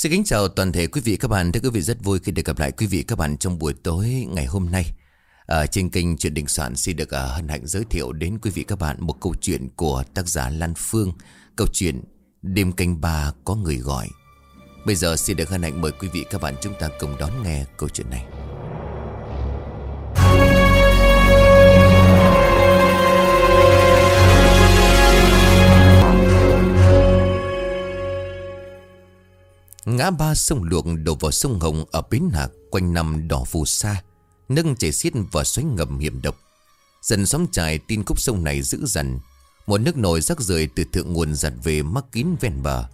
Xin kính chào toàn thể quý vị các bạn. Thưa quý vị rất vui khi được gặp lại quý vị các bạn trong buổi tối ngày hôm nay. À, trên kênh Chuyện Đình Soạn xin được à, hân hạnh giới thiệu đến quý vị các bạn một câu chuyện của tác giả Lan Phương. Câu chuyện Đêm canh ba có người gọi. Bây giờ xin được hân hạnh mời quý vị các bạn chúng ta cùng đón nghe câu chuyện này. Ngã ba sông luộc đổ vào sông Hồng ở Bến Hạc quanh năm đỏ phù sa, nâng chảy xiết và xoáy ngầm hiểm độc. Dần xóm trài tin khúc sông này dữ dằn, một nước nổi rác rưởi từ thượng nguồn giặt về mắc kín ven bờ.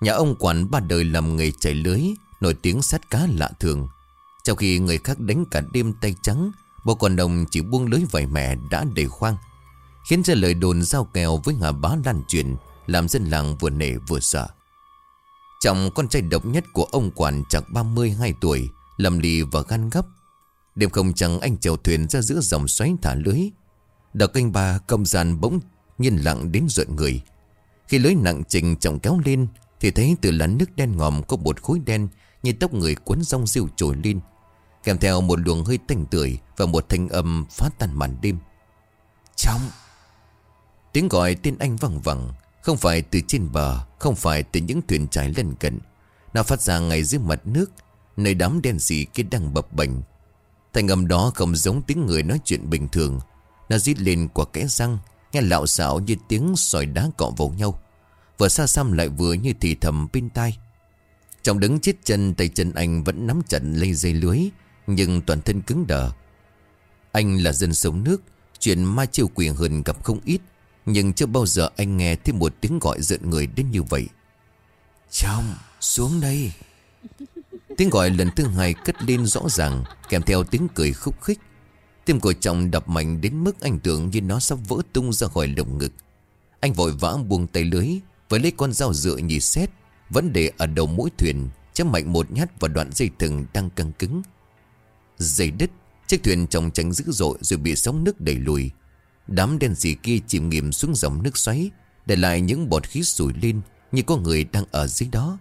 Nhà ông quản ba đời làm nghề chảy lưới, nổi tiếng sát cá lạ thường. Trong khi người khác đánh cả đêm tay trắng, bộ còn đồng chỉ buông lưới vài mẹ đã đầy khoang. Khiến cho lời đồn giao kèo với ngà bá lan truyền, làm dân làng vừa nể vừa sợ. Chồng con trai độc nhất của ông quản chẳng 32 tuổi, Lầm lì và gan gấp. Đêm không chẳng anh chèo thuyền ra giữa dòng xoáy thả lưới. Đợt canh ba công gian bỗng nhiên lặng đến rợn người. Khi lưới nặng trình trọng kéo lên, Thì thấy từ làn nước đen ngòm có một khối đen Như tóc người cuốn rong rêu trồi lên, Kèm theo một luồng hơi tanh tưởi Và một thanh âm phá tan màn đêm. Trong Tiếng gọi tên anh vẳng vẳng không phải từ trên bờ, Không phải từ những thuyền trái lân cận. Nó phát ra ngay dưới mặt nước, Nơi đám đen xì kia đang bập bềnh. Thành âm đó không giống tiếng người nói chuyện bình thường. Nó rít lên qua kẽ răng, Nghe lạo xạo như tiếng sỏi đá cọ vào nhau. Vừa xa xăm lại vừa như thì thầm bên tai. Trong đứng chết chân, Tay chân anh vẫn nắm chặt lấy dây lưới, Nhưng toàn thân cứng đờ. Anh là dân sống nước, Chuyện ma chiêu quyền hơn gặp không ít nhưng chưa bao giờ anh nghe thêm một tiếng gọi giận người đến như vậy. Trong xuống đây. Tiếng gọi lần thứ hai cất lên rõ ràng, Kèm theo tiếng cười khúc khích. Tim của chồng đập mạnh đến mức anh tưởng như nó sắp vỡ tung ra khỏi lồng ngực. Anh vội vã buông tay lưới, Với lấy con dao dựa nhì xét Vẫn để ở đầu mũi thuyền, Chém mạnh một nhát vào đoạn dây thừng đang căng cứng. Dây đứt, Chiếc thuyền chồng tránh dữ dội rồi bị sóng nước đẩy lùi. Đám đen gì kia chìm nghiệm xuống dòng nước xoáy, Để lại những bọt khí sủi lên Như có người đang ở dưới đó.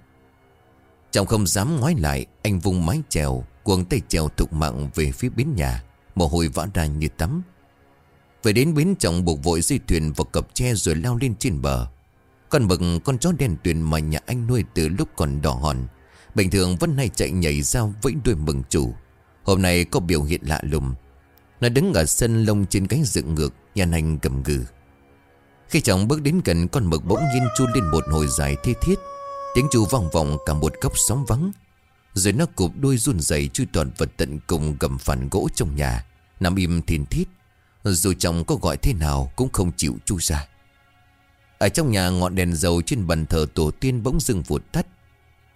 Chồng không dám ngoái lại, Anh vùng mái chèo, Cuồng tay chèo thục mạng về phía bến nhà, Mồ hôi vã ra như tắm. Về đến bến, chồng buộc vội dây thuyền vào cặp tre rồi lao lên trên bờ. Con mực, con chó đen tuyền mà nhà anh nuôi từ lúc còn đỏ hòn, Bình thường vẫn hay chạy nhảy ra vẫy đuôi mừng chủ. Hôm nay có biểu hiện lạ lùng. Nó đứng ở sân lông trên cánh dựng ngược Nhàn anh cầm gừ. Khi chồng bước đến gần, con mực bỗng nhiên chu lên một hồi dài thi thiết. Tiếng chu vòng vòng cả một góc sóng vắng. Rồi nó cụp đuôi run rẩy chui toàn vật tận cùng gầm phản gỗ trong nhà. Nằm im thìn thít. Dù chồng có gọi thế nào cũng không chịu chui ra. Ở trong nhà, ngọn đèn dầu trên bàn thờ tổ tiên bỗng dưng vụt tắt.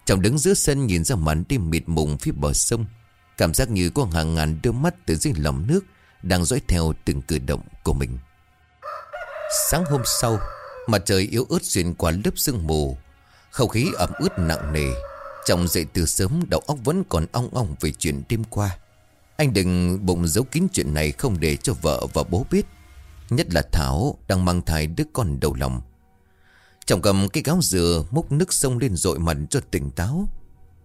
Chồng đứng giữa sân nhìn ra màn đêm mịt mùng phía bờ sông. Cảm giác như có hàng ngàn đôi mắt từ dưới lòng nước đang dõi theo từng cử động của mình. Sáng hôm sau, Mặt trời yếu ớt xuyên qua lớp sương mù. Không khí ẩm ướt nặng nề. Chồng dậy từ sớm, Đầu óc vẫn còn ong ong về chuyện đêm qua. Anh đừng bụng giấu kín chuyện này Không để cho vợ và bố biết, Nhất là Thảo đang mang thai đứa con đầu lòng. Chồng cầm cái gáo dừa, Múc nước sông lên dội mặt cho tỉnh táo,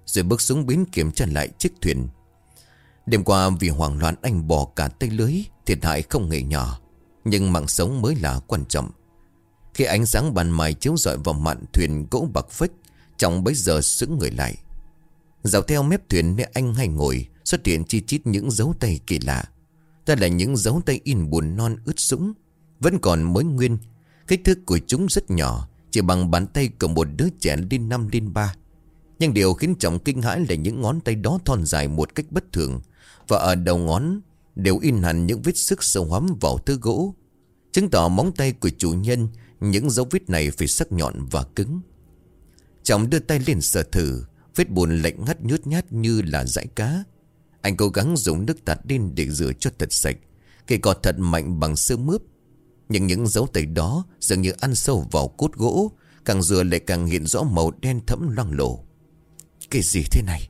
Rồi bước xuống bến kiểm tra lại chiếc thuyền. Đêm qua vì hoảng loạn anh bỏ cả tay lưới, Thiệt hại không hề nhỏ, Nhưng mạng sống mới là quan trọng. Khi ánh sáng bàn mài chiếu rọi vào mạn thuyền gỗ bạc phách, Trọng bấy giờ sững người lại. Dạo theo mép thuyền nơi anh hay ngồi, Xuất hiện chi chít những dấu tay kỳ lạ. Ta là những dấu tay in buồn non ướt sũng, Vẫn còn mới nguyên. Kích thước của chúng rất nhỏ, Chỉ bằng bàn tay của một đứa trẻ lên năm lên ba. Nhưng điều khiến trọng kinh hãi là những ngón tay đó thon dài một cách bất thường và ở đầu ngón Đều in hẳn những vết sức sâu hắm vào thứ gỗ, Chứng tỏ móng tay của chủ nhân, Những dấu vết này phải sắc nhọn và cứng. Chồng đưa tay lên sờ thử, Vết buồn lạnh ngắt nhút nhát như là dãi cá. Anh cố gắng dùng nước tạt lên để rửa cho thật sạch Cây cọt thật mạnh bằng sơ mướp. Nhưng những dấu tay đó dường như ăn sâu vào cốt gỗ, Càng rửa lại càng hiện rõ màu đen thẫm loang lổ. Cái gì thế này?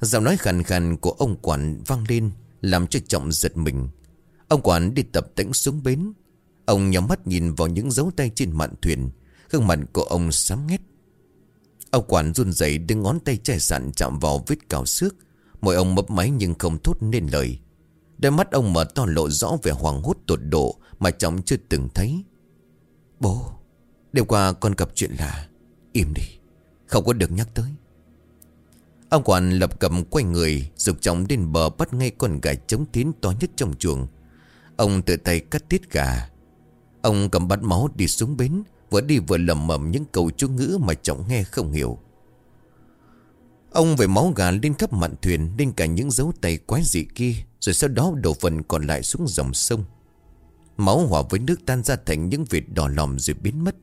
Giọng nói khàn khàn của ông quản vang lên, Làm cho trọng giật mình. Ông quản đi tập tĩnh xuống bến. Ông nhắm mắt nhìn vào những dấu tay trên mạn thuyền. Gương mặt của ông sám nghét. Ông quản run rẩy đứng ngón tay chai sạn chạm vào vết cào xước. Môi ông mấp máy nhưng không thốt nên lời. Đôi mắt ông mở to lộ rõ vẻ hoàng hốt tột độ Mà trọng chưa từng thấy. Bố, Đêm qua con gặp chuyện là, Im đi, Không có được nhắc tới. Ông quản lập cầm quay người, Dục chóng đến bờ bắt ngay con gà trống tiến to nhất trong chuồng. Ông tự tay cắt tiết gà. Ông cầm bát máu đi xuống bến, Vừa đi vừa lầm mầm những câu chú ngữ mà trọng nghe không hiểu. Ông về máu gà lên khắp mạn thuyền, Lên cả những dấu tay quái dị kia, Rồi sau đó đổ phần còn lại xuống dòng sông. Máu hòa với nước tan ra thành những vệt đỏ lòm rồi biến mất.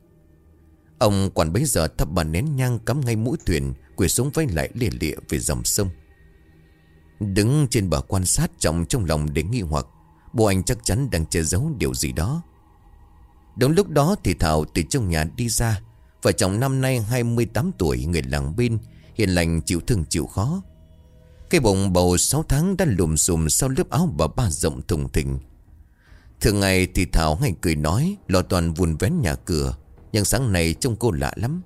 Ông quản bấy giờ thắp bàn nén nhang cắm ngay mũi thuyền Quỳ xuống vây lại lìa lịa về dòng sông. Đứng trên bờ quan sát trọng trong lòng để nghi hoặc Bố anh chắc chắn đang che giấu điều gì đó. Đúng lúc đó thì Thảo từ trong nhà đi ra. Vợ chồng năm nay 28 tuổi, Người làng bên, Hiền lành, chịu thương, chịu khó. Cái bụng bầu 6 tháng đã lùm xùm Sau lớp áo bà ba rộng thùng thình. Thường ngày thì Thảo hay cười nói, Lo toàn vùn vén nhà cửa, Nhưng sáng nay trông cô lạ lắm.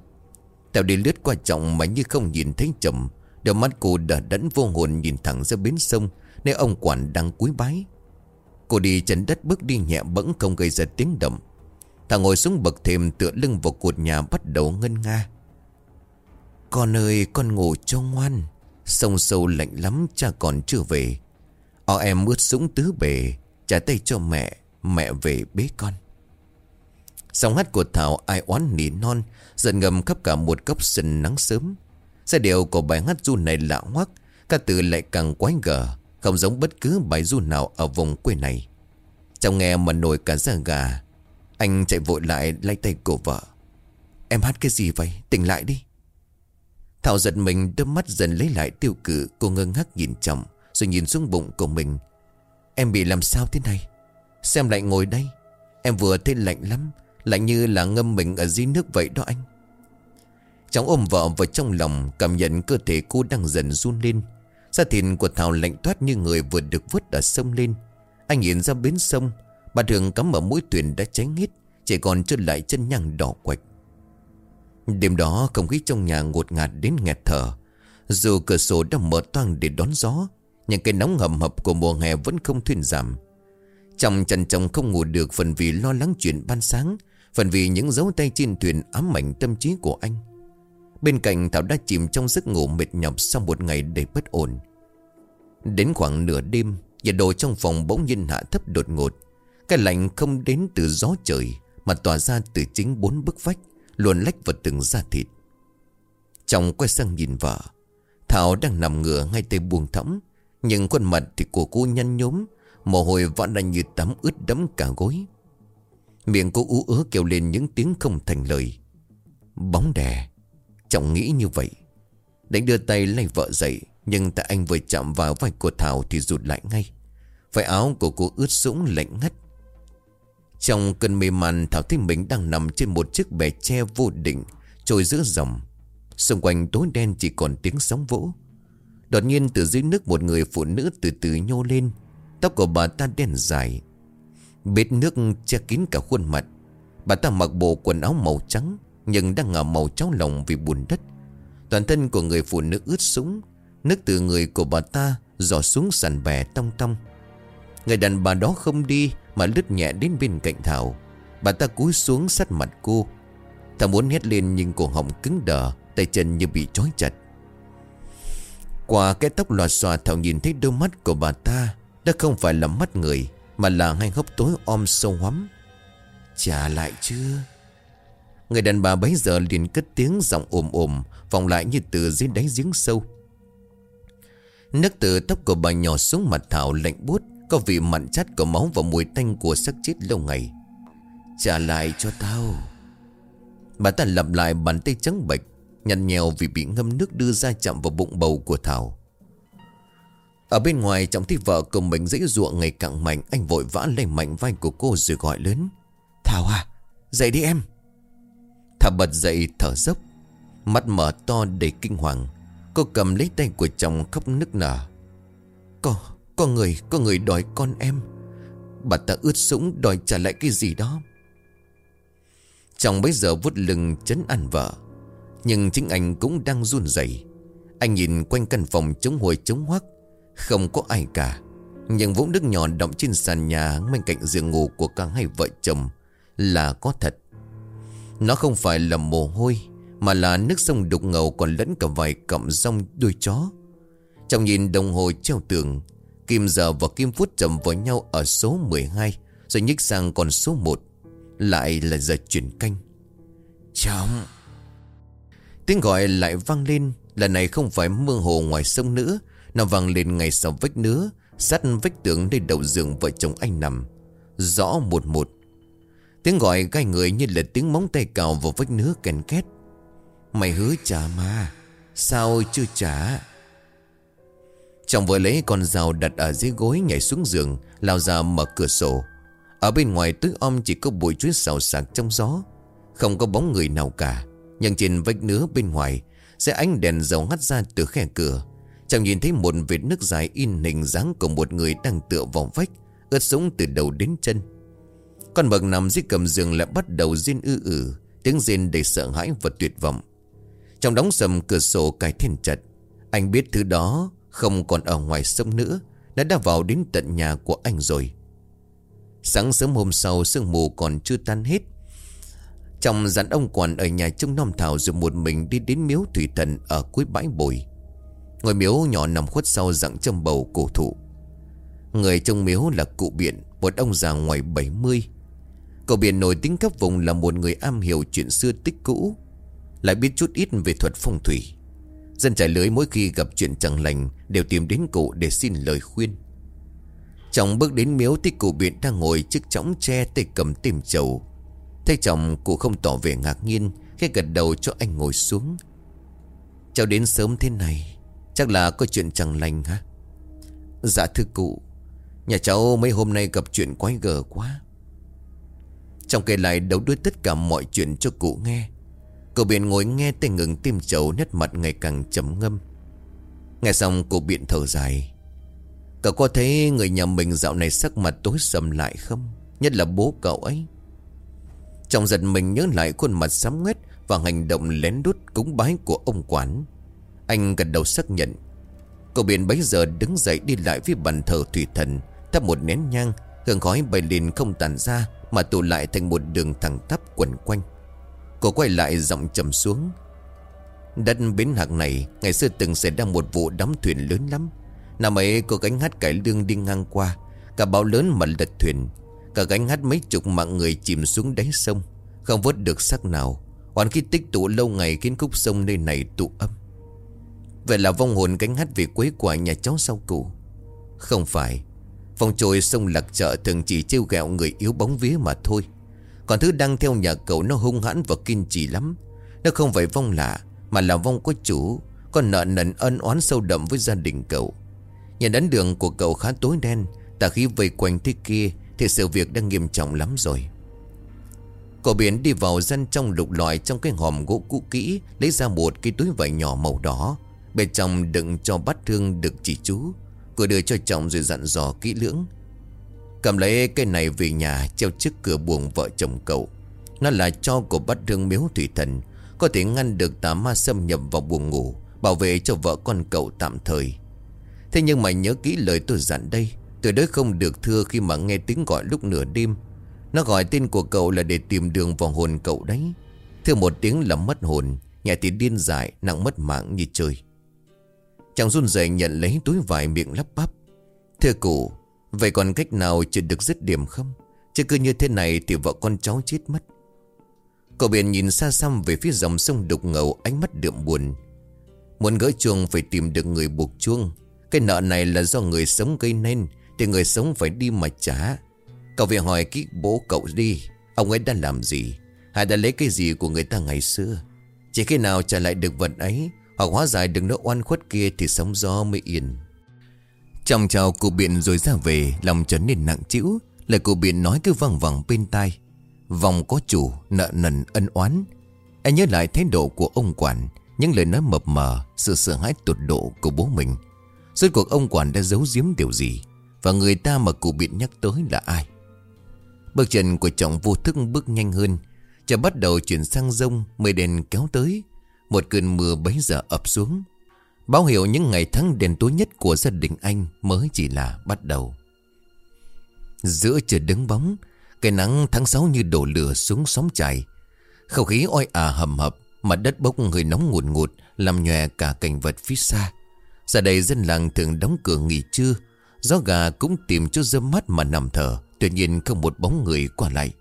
Tèo đi lướt qua trọng mà như không nhìn thấy chậm. Đôi mắt cô đã đẫn vô hồn nhìn thẳng ra bến sông, Nơi ông quản đang cúi bái. Cô đi chân đất bước đi nhẹ bẫng không gây ra tiếng động. Thằng ngồi xuống bậc thềm tựa lưng vào cột nhà bắt đầu ngân nga. Con ơi, con ngủ cho ngoan. Sông sâu lạnh lắm, cha còn chưa về. O em ướt sũng tứ bề, Trả tay cho mẹ Mẹ về bế con. Giọng hát của Thảo ai oán nỉ non, Giận ngầm khắp cả một góc sân nắng sớm. Giai điệu của bài hát du này lạ hoắc Ca từ lại càng quái gở, Không giống bất cứ bài du nào ở vùng quê này. Trong nghe mà nổi cả da gà, Anh chạy vội lại lay tay của vợ. Em hát cái gì vậy? Tỉnh lại đi. Thảo giật mình, đôi mắt dần lấy lại tiêu cự, Cô ngơ ngác nhìn chồng, Rồi nhìn xuống bụng của mình. Em bị làm sao thế này? Xem lại ngồi đây, Em vừa thấy lạnh lắm Lạnh như là ngâm mình ở dưới nước vậy đó anh. Cháu ôm vợ vào trong lòng, Cảm nhận cơ thể cô đang dần run lên. Da thịt của Thảo lạnh toát như người vừa được vứt ở sông lên. Anh nhìn ra bến sông, Bà thường cắm ở mũi thuyền đã cháy hết, Chỉ còn trơn lại chân nhằng đỏ quạch. Đêm đó, không khí trong nhà ngột ngạt đến nghẹt thở. Dù cửa sổ đã mở toang để đón gió, Nhưng cái nóng hầm hập của mùa hè vẫn không thuyên giảm. Trong chăn chồng không ngủ được phần vì lo lắng chuyện ban sáng Phần vì những dấu tay trên thuyền ám ảnh tâm trí của anh. Bên cạnh Thảo đã chìm trong giấc ngủ mệt nhọc sau một ngày đầy bất ổn. Đến khoảng nửa đêm, Nhiệt độ trong phòng bỗng nhiên hạ thấp đột ngột. Cái lạnh không đến từ gió trời, Mà tỏa ra từ chính bốn bức vách, Luồn lách vào từng da thịt. Chồng quay sang nhìn vợ, Thảo đang nằm ngửa ngay tay buông thõng, Nhưng khuôn mặt thì của cô nhăn nhốm Mồ hôi vẫn đang như tắm ướt đẫm cả gối. Miệng cô ú ớ kêu lên những tiếng không thành lời. Bóng đè, Trọng nghĩ như vậy. Đánh đưa tay lấy vợ dậy, Nhưng tại anh vừa chạm vào vai của Thảo Thì rụt lại ngay. Vải áo của cô ướt sũng lạnh ngắt. Trong cơn mê man, Thảo thấy mình đang nằm trên một chiếc bè tre vô định, Trôi giữa dòng. Xung quanh tối đen chỉ còn tiếng sóng vỗ. Đột nhiên từ dưới nước một người phụ nữ từ từ nhô lên. Tóc của bà ta đen dài Bết nước che kín cả khuôn mặt. Bà ta mặc bộ quần áo màu trắng, Nhưng đang ngả màu cháo lòng vì buồn đất. Toàn thân của người phụ nữ ướt sũng, Nước từ người của bà ta Giỏ xuống sàn bè tong tong. Người đàn bà đó không đi Mà lướt nhẹ đến bên cạnh Thảo. Bà ta cúi xuống sát mặt cô. Thảo muốn hét lên nhưng cổ họng cứng đờ, Tay chân như bị trói chặt. Qua cái tóc lòa xòa, Thảo nhìn thấy đôi mắt của bà ta đã không phải là mắt người mà là hai hốc tối om sâu hoắm Trả lại chưa Người đàn bà bấy giờ liền cất tiếng giọng ồm ồm Vòng lại như từ dưới đáy giếng sâu. Nước từ tóc của bà nhỏ xuống mặt Thảo lạnh buốt, Có vị mặn chát của máu và mùi tanh của xác chết lâu ngày. Trả lại cho tao. Bà ta lặp lại bàn tay trắng bệch, Nhăn nhèo vì bị ngâm nước đưa ra chạm vào bụng bầu của Thảo. Ở bên ngoài trọng thấy vợ cùng mình dễ ruộng ngày càng mạnh. Anh vội vã lên mạnh vai của cô rồi gọi lớn. Thảo à Dậy đi em. Thảo bật dậy thở dốc. Mắt mở to đầy kinh hoàng. Cô cầm lấy tay của chồng khóc nức nở. Có, có người, có người đòi con em. Bà ta ướt sũng đòi trả lại cái gì đó. Chồng bây giờ vút lưng chấn ăn vợ. Nhưng chính anh cũng đang run rẩy. Anh nhìn quanh căn phòng chống hồi chống hoắc. Không có ai cả. Nhưng vũng nước nhỏ động trên sàn nhà Bên cạnh giường ngủ của cả hai vợ chồng Là có thật. Nó không phải là mồ hôi Mà là nước sông đục ngầu Còn lẫn cả vài cọng rong đuôi chó. Trong nhìn đồng hồ treo tường Kim giờ và kim phút chậm với nhau Ở số 12 Rồi nhích sang còn số 1 Lại là giờ chuyển canh. Chồng! Tiếng gọi lại vang lên Lần này không phải mơ hồ ngoài sông nữa nó vang lên ngay sau vách nứa, Sát vách tường nơi đầu giường vợ chồng anh nằm. Rõ một một. Tiếng gọi gai người như là tiếng móng tay cào vào vách nứa kèn két. Mày hứa trả mà, Sao chưa trả? Chồng vợ lấy con dao đặt ở dưới gối nhảy xuống giường, Lao ra mở cửa sổ. Ở bên ngoài tối om chỉ có bụi chuối xào sạc trong gió. Không có bóng người nào cả, Nhưng trên vách nứa bên ngoài, Sẽ ánh đèn dầu hắt ra từ khe cửa. Chàng nhìn thấy một vệt nước dài in hình dáng của một người đang tựa vào vách, Ướt sũng từ đầu đến chân. Con mực nằm dưới cầm giường lại bắt đầu rên ư ử, Tiếng rên đầy sợ hãi và tuyệt vọng. Trong đóng sầm cửa sổ cài thiên chặt, Anh biết thứ đó không còn ở ngoài sông nữa, Đã đã vào đến tận nhà của anh rồi. Sáng sớm hôm sau, Sương mù còn chưa tan hết. Trong dặn ông quản ở nhà trông non thảo Rồi một mình đi đến miếu thủy thần Ở cuối bãi bồi. Ngôi miếu nhỏ nằm khuất sau dạng châm bầu cổ thụ. Người trong miếu là cụ biện, Một ông già ngoài 70 Cậu biện nổi tiếng khắp vùng là một người am hiểu chuyện xưa tích cũ, Lại biết chút ít về thuật phong thủy. Dân trải lưới mỗi khi gặp chuyện chẳng lành Đều tìm đến cụ để xin lời khuyên. Chồng bước đến miếu thì cụ biện đang ngồi trước chõng tre tay cầm tìm chầu. Thấy chồng, cụ không tỏ vẻ ngạc nhiên Khi gật đầu cho anh ngồi xuống. Cháu đến sớm thế này Chắc là có chuyện chẳng lành hả? Dạ thưa cụ, Nhà cháu mấy hôm nay gặp chuyện quái gở quá. Trong kể lại đấu đuôi tất cả mọi chuyện cho cụ nghe, Cậu biện ngồi nghe tay ngừng tim chầu Nét mặt ngày càng trầm ngâm. Nghe xong cụ biện thở dài. Cậu có thấy người nhà mình dạo này sắc mặt tối sầm lại không? Nhất là bố cậu ấy. Trong giật mình nhớ lại khuôn mặt sám nguyết Và hành động lén đút cúng bái của ông quản. Anh gật đầu xác nhận. Cậu biển bấy giờ đứng dậy đi lại với bàn thờ thủy thần, Thắp một nén nhang, Hương khói bay lên không tàn ra Mà tụ lại thành một đường thẳng tắp quẩn quanh. Cô quay lại giọng trầm xuống. Đất bến hạc này, Ngày xưa từng xảy ra một vụ đắm thuyền lớn lắm. Năm ấy, cô gánh hát cải lương đi ngang qua, Cả bão lớn mà lật thuyền, Cả gánh hát mấy chục mạng người chìm xuống đáy sông, Không vớt được xác nào. Hoàn khi tích tụ lâu ngày khiến khúc sông nơi này tụ âm Vậy là vong hồn gánh hát về quế quả nhà cháu sau cụ Không phải, Vòng trôi sông lạc chợ thường chỉ trêu ghẹo người yếu bóng vía mà thôi. Còn thứ đang theo nhà cậu nó hung hãn và kiên trì lắm. Nó không phải vong lạ, Mà là vong có chủ Còn nợ nần ân oán sâu đậm với gia đình cậu. Nhà đánh đường của cậu khá tối đen, Tà khí vây quanh thế kia Thì sự việc đang nghiêm trọng lắm rồi. Cậu biển đi vào dân trong lục loại Trong cái hòm gỗ cũ kỹ, Lấy ra một cái túi vải nhỏ màu đỏ. Bên trong đựng cho bát thương được chỉ chú Cô đưa cho chồng rồi dặn dò kỹ lưỡng. Cầm lấy cây này về nhà, Treo trước cửa buồng vợ chồng cậu. Nó là cho của bắt thương miếu thủy thần, Có thể ngăn được tà ma xâm nhập vào buồng ngủ, Bảo vệ cho vợ con cậu tạm thời. Thế nhưng mà nhớ kỹ lời tôi dặn đây, Tuyệt đối không được thưa khi mà nghe tiếng gọi lúc nửa đêm. Nó gọi tên của cậu là để tìm đường vào hồn cậu đấy. Thưa một tiếng là mất hồn, Nhà thì điên dại, nặng mất mạng như trời. Chàng run rẩy nhận lấy túi vải miệng lắp bắp. Thưa cụ, Vậy còn cách nào chưa được dứt điểm không? Chứ cứ như thế này thì vợ con cháu chết mất. Cậu biển nhìn xa xăm về phía dòng sông đục ngầu Ánh mắt đượm buồn. Muốn gỡ chuông phải tìm được người buộc chuông. Cái nợ này là do người sống gây nên, Thì người sống phải đi mà trả. Cậu về hỏi kỹ bố cậu đi, Ông ấy đã làm gì? Hay đã lấy cái gì của người ta ngày xưa? Chỉ khi nào trả lại được vật ấy hoặc hóa giải được nỗi oan khuất kia Thì sóng gió mới yên. Trong chào cụ biện rồi ra về, Lòng trở nên nặng chịu Lời cụ biện nói cứ văng vẳng bên tai. Vòng có chủ, nợ nần, ân oán. Anh nhớ lại thái độ của ông quản. Những lời nói mập mờ, Sự sợ hãi tột độ của bố mình. Rốt cuộc ông quản đã giấu giếm điều gì? Và người ta mà cụ biện nhắc tới là ai? Bước chân của trọng vô thức bước nhanh hơn. Chả bắt đầu chuyển sang rông, Mây đèn kéo tới. Một cơn mưa bấy giờ ập xuống. Báo hiệu những ngày tháng đèn tối nhất của gia đình anh Mới chỉ là bắt đầu. Giữa trời đứng bóng, Cái nắng tháng 6 như đổ lửa xuống sóng chảy Không khí oi ả hầm hập, Mặt đất bốc hơi nóng ngùn ngụt, Làm nhòe cả cảnh vật phía xa. Giờ đây dân làng thường đóng cửa nghỉ trưa, Gió gà cũng tìm chỗ dâm mắt mà nằm thở Tuy nhiên không một bóng người qua lại.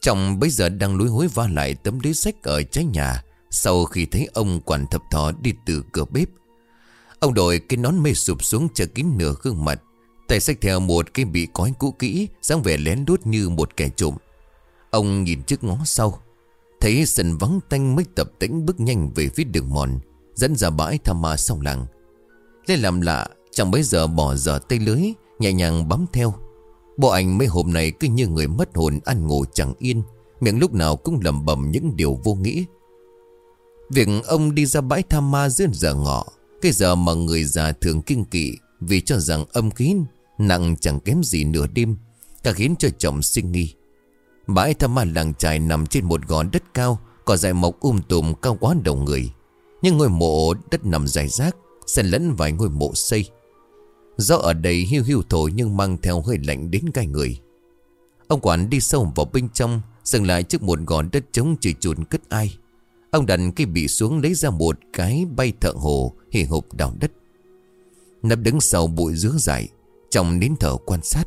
Chồng bây giờ đang lối hối va lại tấm lưới sách ở trái nhà sau khi thấy ông quản thập thọ đi từ cửa bếp, Ông đội cái nón mê sụp xuống chờ kín nửa gương mặt, Tay sách theo một cái bị cói cũ kỹ, dáng vẻ lén đút như một kẻ trộm. Ông nhìn trước ngó sau, Thấy sân vắng tanh mới tập tĩnh bước nhanh về phía đường mòn, Dẫn ra bãi tham ma sau làng. Lên làm lạ, Chẳng bấy giờ bỏ dở tay lưới, Nhẹ nhàng bám theo. Bộ ảnh mấy hôm này cứ như người mất hồn ăn ngủ chẳng yên, Miệng lúc nào cũng lầm bầm những điều vô nghĩ. Việc ông đi ra bãi tham ma giữa giờ ngọ, Cái giờ mà người già thường kinh kỵ Vì cho rằng âm khí nặng chẳng kém gì nửa đêm Cả khiến cho chồng sinh nghi. Bãi tham ma làng trài nằm trên một gò đất cao, Có dài mọc um tùm cao quá đầu người. Nhưng ngôi mộ đất nằm dài rác, Xen lẫn vài ngôi mộ xây. Gió ở đây hiu hiu thổi nhưng mang theo hơi lạnh đến gai người. Ông quản đi sâu vào bên trong, Dừng lại trước một gò đất trống chỉ chuồn cất ai. Ông đành cái bị xuống lấy ra một cái bay thợ hồ, hì hộp đào đất. Nấp đứng sau bụi dứa dài Trong nín thở quan sát,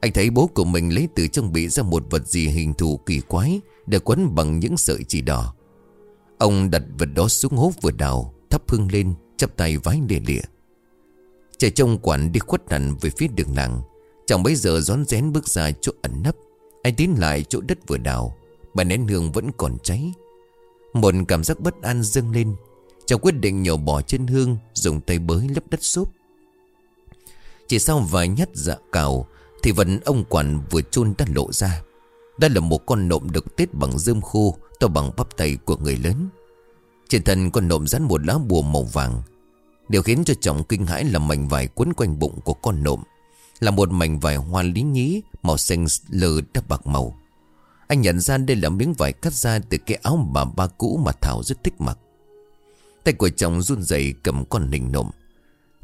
Anh thấy bố của mình lấy từ trong bị ra một vật gì hình thù kỳ quái Được quấn bằng những sợi chỉ đỏ. Ông đặt vật đó xuống hố vừa đào, Thắp hương lên, chắp tay vái lìa lìa. Trẻ trông quản đi khuất hẳn về phía đường làng. Chồng bấy giờ rón rén bước ra chỗ ẩn nấp, Anh tiến lại chỗ đất vừa đào. Bà nén hương vẫn còn cháy. Một cảm giác bất an dâng lên. Chồng quyết định nhổ bỏ chân hương, Dùng tay bới lấp đất xốp. Chỉ sau vài nhát dạ cào, Thì vẫn ông quản vừa chôn đã lộ ra. Đây là một con nộm được tết bằng dơm khô, To bằng bắp tay của người lớn. Trên thân con nộm dán một lá bùa màu vàng. Điều khiến cho chồng kinh hãi là mảnh vải quấn quanh bụng của con nộm. Là một mảnh vải hoa lý nhí, Màu xanh lờ đắp bạc màu. Anh nhận ra đây là miếng vải cắt ra từ cái áo bà ba cũ mà Thảo rất thích mặc. Tay của chồng run rẩy cầm con nình nộm.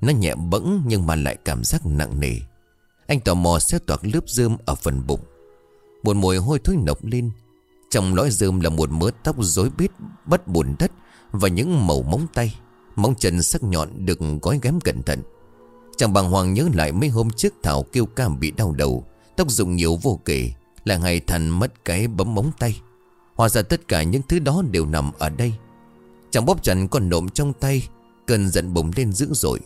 Nó nhẹ bẫng nhưng mà lại cảm giác nặng nề. Anh tò mò xét toạc lớp rơm ở phần bụng. Một mùi hôi thối nọc lên. Trong lõi rơm là một mớ tóc rối bít Bất bùn đất Và những màu móng tay. Móng chân sắc nhọn được gói ghém cẩn thận. Chàng bàng hoàng nhớ lại mấy hôm trước Thảo kêu cam bị đau đầu, Tóc rụng nhiều vô kể. Là ngày thành mất cái bấm móng tay. Hóa ra tất cả những thứ đó đều nằm ở đây. Chàng bóp chặt con nộm trong tay, Cơn giận bùng lên dữ dội.